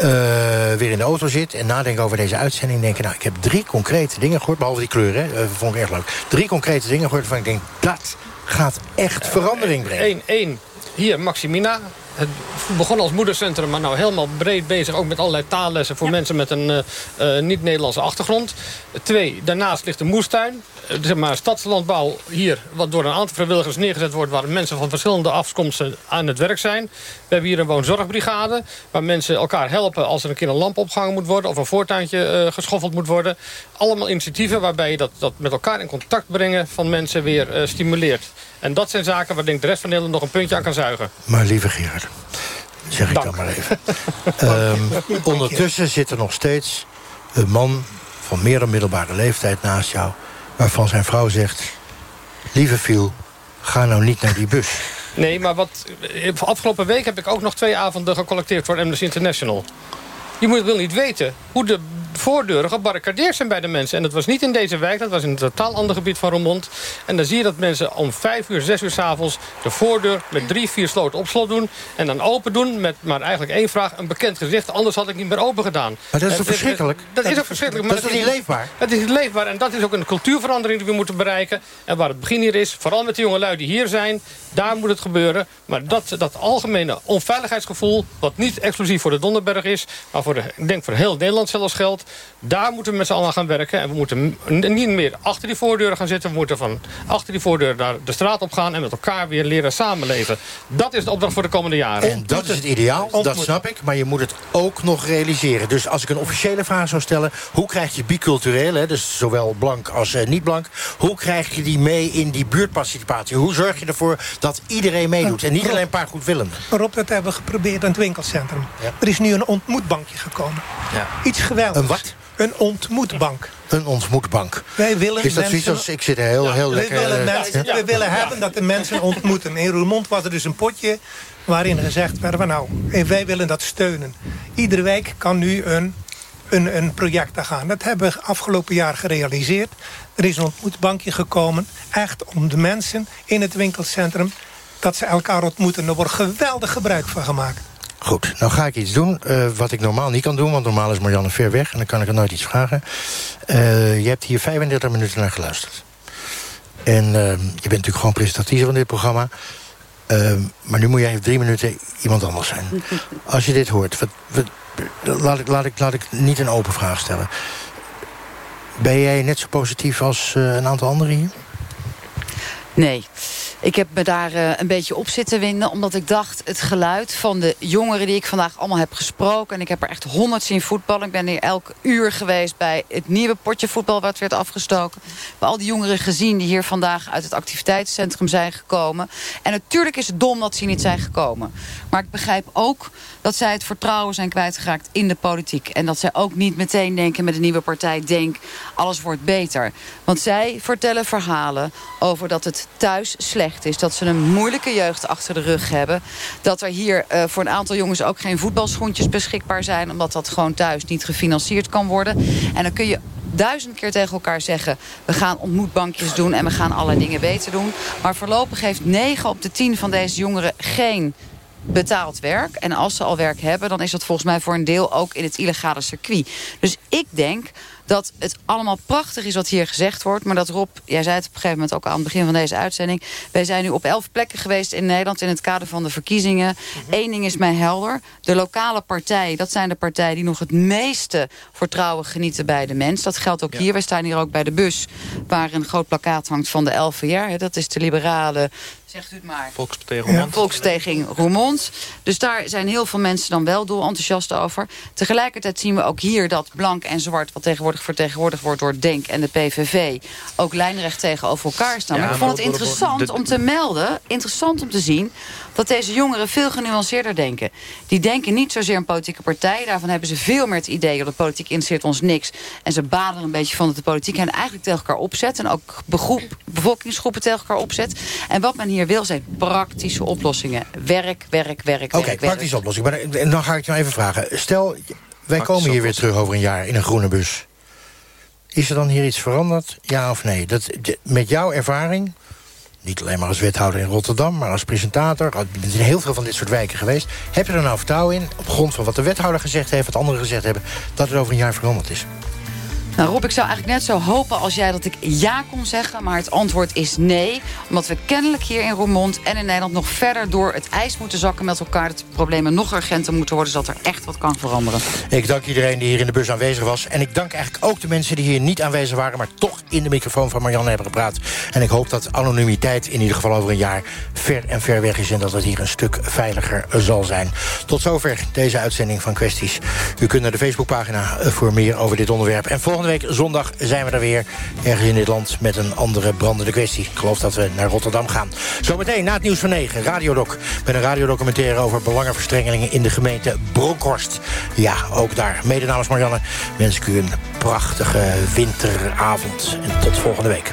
[SPEAKER 10] eh, weer in de auto zit en nadenk over deze uitzending... denken, nou, ik heb drie concrete dingen gehoord... behalve die kleuren, hè, eh, vond ik erg leuk. Drie concrete dingen gehoord waarvan ik denk... dat gaat echt verandering brengen.
[SPEAKER 25] Eén, één. Hier, Maximina. Het begon als moedercentrum, maar nou helemaal breed bezig. Ook met allerlei taallessen voor mensen met een eh, eh, niet-Nederlandse achtergrond. Twee, daarnaast ligt de moestuin. Eh, zeg maar stadslandbouw hier, wat door een aantal vrijwilligers neergezet wordt... waar mensen van verschillende afkomsten aan het werk zijn. We hebben hier een woonzorgbrigade... waar mensen elkaar helpen als er een keer een lamp opgehangen moet worden... of een voortuintje eh, geschoffeld moet worden. Allemaal initiatieven waarbij je dat, dat met elkaar in contact brengen... van mensen weer eh, stimuleert. En dat zijn zaken waar denk ik de rest van Nederland nog een puntje aan kan zuigen.
[SPEAKER 10] Maar lieve Gerard, zeg ik dan maar even. Ehm, ondertussen zit er nog steeds een man van meer dan middelbare leeftijd naast jou... waarvan zijn vrouw zegt... Lieve Fiel, ga nou niet naar die bus.
[SPEAKER 25] Nee, maar wat, afgelopen week heb ik ook nog twee avonden gecollecteerd voor Amnesty International. Je moet, wil niet weten hoe de voordeuren gebarricadeerd zijn bij de mensen. En dat was niet in deze wijk, dat was in een totaal ander gebied van Roermond. En dan zie je dat mensen om vijf uur, zes uur s'avonds... de voordeur met drie, vier sloten op slot doen... en dan open doen met maar eigenlijk één vraag, een bekend gezicht. Anders had ik niet meer open gedaan.
[SPEAKER 10] Maar dat is toch verschrikkelijk?
[SPEAKER 25] Dat is ook verschrikkelijk. maar
[SPEAKER 10] Dat is toch niet leefbaar?
[SPEAKER 25] Het is niet leefbaar en dat is ook een cultuurverandering die we moeten bereiken. En waar het begin hier is, vooral met de jongelui die hier zijn... daar moet het gebeuren. Maar dat, dat algemene onveiligheidsgevoel... wat niet exclusief voor de Donderberg is... maar voor de, ik denk voor heel Nederland zelfs geldt... Daar moeten we met z'n allen gaan werken. En we moeten niet meer achter die voordeuren gaan zitten. We moeten van achter die voordeur naar de straat op gaan... en met elkaar weer leren samenleven. Dat is de opdracht voor de komende jaren.
[SPEAKER 10] En dat is het ideaal, dat snap ik. Maar je moet het ook nog realiseren. Dus als ik een officiële vraag zou stellen... hoe krijg je bicultureel, hè, dus zowel blank als uh, niet blank... hoe krijg je die mee in die buurtparticipatie? Hoe zorg je ervoor dat iedereen meedoet? En niet alleen een paar goedwillenden.
[SPEAKER 18] Waarop dat hebben we geprobeerd in het winkelcentrum. Er is nu een ontmoetbankje gekomen.
[SPEAKER 10] Ja.
[SPEAKER 18] Iets geweldigs.
[SPEAKER 10] Een?
[SPEAKER 18] Een ontmoetbank.
[SPEAKER 10] Een ontmoetbank.
[SPEAKER 18] Wij willen
[SPEAKER 10] is dat
[SPEAKER 18] mensen...
[SPEAKER 10] zoiets als, ik zit er heel, heel
[SPEAKER 18] we
[SPEAKER 10] lekker...
[SPEAKER 18] Willen
[SPEAKER 10] uh,
[SPEAKER 18] mensen, We willen hebben dat de mensen ontmoeten. In Roermond was er dus een potje waarin gezegd werd... Van, nou, wij willen dat steunen. Iedere week kan nu een, een, een project daar gaan. Dat hebben we afgelopen jaar gerealiseerd. Er is een ontmoetbankje gekomen. Echt om de mensen in het winkelcentrum... dat ze elkaar ontmoeten. Er wordt geweldig gebruik van gemaakt.
[SPEAKER 10] Goed, nou ga ik iets doen uh, wat ik normaal niet kan doen... want normaal is Marianne ver weg en dan kan ik er nooit iets vragen. Uh, je hebt hier 35 minuten naar geluisterd. En uh, je bent natuurlijk gewoon presentatrice van dit programma. maar nu moet jij drie minuten iemand anders zijn. Als je dit hoort, wat, wat, laat, ik, laat, ik, laat ik niet een open vraag stellen. Ben jij net zo positief als een aantal anderen hier?
[SPEAKER 19] Nee. Ik heb me daar uh, een beetje op zitten winden. Omdat ik dacht, het geluid van de jongeren die ik vandaag allemaal heb gesproken. En ik heb er echt honderd zien voetballen. Ik ben hier elk uur geweest bij het nieuwe potje voetbal wat werd afgestoken. Bij al die jongeren gezien die hier vandaag uit het activiteitscentrum zijn gekomen. En natuurlijk is het dom dat ze niet zijn gekomen. Maar ik begrijp ook dat zij het vertrouwen zijn kwijtgeraakt in de politiek. En dat zij ook niet meteen denken met de nieuwe partij... denk, alles wordt beter. Want zij vertellen verhalen over dat het thuis slecht is. Dat ze een moeilijke jeugd achter de rug hebben. Dat er hier uh, voor een aantal jongens ook geen voetbalschoentjes beschikbaar zijn... omdat dat gewoon thuis niet gefinancierd kan worden. En dan kun je duizend keer tegen elkaar zeggen... we gaan ontmoetbankjes doen en we gaan allerlei dingen beter doen. Maar voorlopig heeft 9 op de 10 van deze jongeren geen betaald werk. En als ze al werk hebben, dan is dat volgens mij voor een deel ook in het illegale circuit. Dus ik denk dat het allemaal prachtig is wat hier gezegd wordt. Maar dat Rob, jij zei het op een gegeven moment ook aan het begin van deze uitzending. Wij zijn nu op elf plekken geweest in Nederland in het kader van de verkiezingen. Mm Eén ding is mij helder. De lokale partijen, dat zijn de partijen die nog het meeste vertrouwen genieten bij de mens. Dat geldt ook hier. Wij staan hier ook bij de bus waar een groot plakkaat hangt van de LVR. Dat is de liberale Zegt u het maar.
[SPEAKER 22] Volkspartij Roermond.
[SPEAKER 19] Ja. Roermond. Dus daar zijn heel veel mensen dan wel dol enthousiast over. Tegelijkertijd zien we ook hier dat blank en zwart... wat tegenwoordig vertegenwoordigd wordt door DENK en de PVV... ook lijnrecht tegenover elkaar staan. Ja, maar ik vond het interessant om te melden, interessant om te zien... dat deze jongeren veel genuanceerder denken. Die denken niet zozeer een politieke partij. Daarvan hebben ze veel meer het idee... dat de politiek interesseert ons niks. En ze baden een beetje van dat de politiek hen eigenlijk tegen elkaar opzet... en ook begroep, bevolkingsgroepen tegen elkaar opzet. En wat men hier wil zijn praktische oplossingen. Werk, werk, werk,
[SPEAKER 10] Oké, okay, praktische oplossingen. Maar dan ga ik je even vragen. Stel, wij komen hier weer terug over een jaar in een groene bus. Is er dan hier iets veranderd? Ja of nee? Dat, met jouw ervaring, niet alleen maar als wethouder in Rotterdam... maar als presentator, in heel veel van dit soort wijken geweest... heb je er nou vertrouwen in, op grond van wat de wethouder gezegd heeft... wat anderen gezegd hebben, dat het over een jaar veranderd is?
[SPEAKER 19] Nou Rob, ik zou eigenlijk net zo hopen als jij dat ik ja kon zeggen. Maar het antwoord is nee. Omdat we kennelijk hier in Roermond en in Nederland nog verder door het ijs moeten zakken met elkaar. Dat de problemen nog urgenter moeten worden, zodat er echt wat kan veranderen.
[SPEAKER 10] Ik dank iedereen die hier in de bus aanwezig was. En ik dank eigenlijk ook de mensen die hier niet aanwezig waren... maar toch in de microfoon van Marianne hebben gepraat. En ik hoop dat anonimiteit in ieder geval over een jaar ver en ver weg is... en dat het hier een stuk veiliger zal zijn. Tot zover deze uitzending van Kwesties. U kunt naar de Facebookpagina voor meer over dit onderwerp. En volgende week zondag zijn we er weer. Ergens in dit land met een andere brandende kwestie. Ik geloof dat we naar Rotterdam gaan. Zometeen na het nieuws van 9, Radiodoc. Met een radiodocumentaire over belangenverstrengelingen in de gemeente Bronkhorst. Ja, ook daar. Mede namens Marianne wens ik u een prachtige winteravond. En tot volgende week.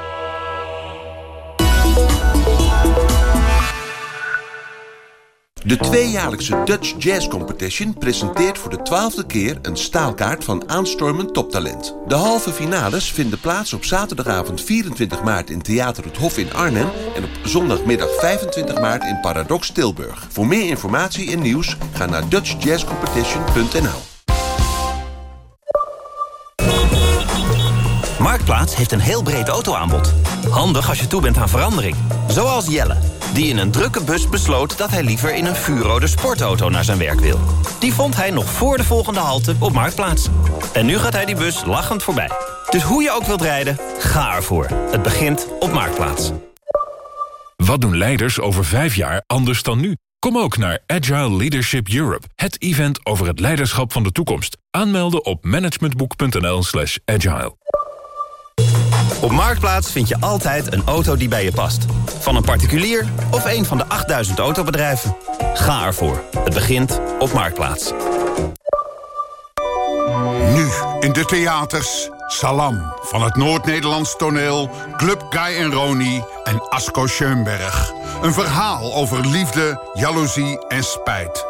[SPEAKER 27] De tweejaarlijkse Dutch Jazz Competition presenteert voor de twaalfde keer een staalkaart van aanstormend toptalent. De halve finales vinden plaats op zaterdagavond 24 maart in Theater het Hof in Arnhem en op zondagmiddag 25 maart in Paradox Tilburg. Voor meer informatie en nieuws ga naar dutchjazzcompetition.nl.
[SPEAKER 28] Marktplaats heeft een heel breed autoaanbod. Handig als je toe bent aan verandering. Zoals Jelle, die in een drukke bus besloot... dat hij liever in een vuurrode sportauto naar zijn werk wil. Die vond hij nog voor de volgende halte op Marktplaats. En nu gaat hij die bus lachend voorbij. Dus hoe je ook wilt rijden, ga ervoor. Het begint op Marktplaats.
[SPEAKER 29] Wat doen leiders over vijf jaar anders dan nu? Kom ook naar Agile Leadership Europe, het event over het leiderschap van de toekomst. Aanmelden op managementboek.nl slash agile.
[SPEAKER 28] Op Marktplaats vind je altijd een auto die bij je past. Van een particulier of een van de 8000 autobedrijven. Ga ervoor. Het begint op Marktplaats.
[SPEAKER 30] Nu in de theaters Salam van het Noord-Nederlands toneel... Club Guy en Roni en Asko Schoenberg. Een verhaal over liefde, jaloezie en spijt.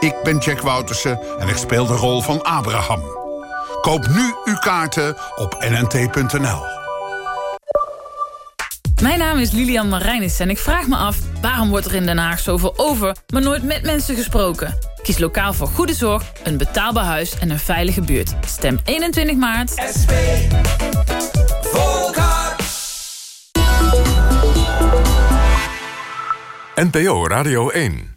[SPEAKER 30] Ik ben Jack Woutersen en ik speel de rol van Abraham. Koop nu uw kaarten op nnt.nl.
[SPEAKER 31] Mijn naam is Lilian Marijnis en ik vraag me af... waarom wordt er in Den Haag zoveel over, maar nooit met mensen gesproken? Kies lokaal voor goede zorg, een betaalbaar huis en een veilige buurt. Stem 21 maart. SP.
[SPEAKER 8] NPO Radio 1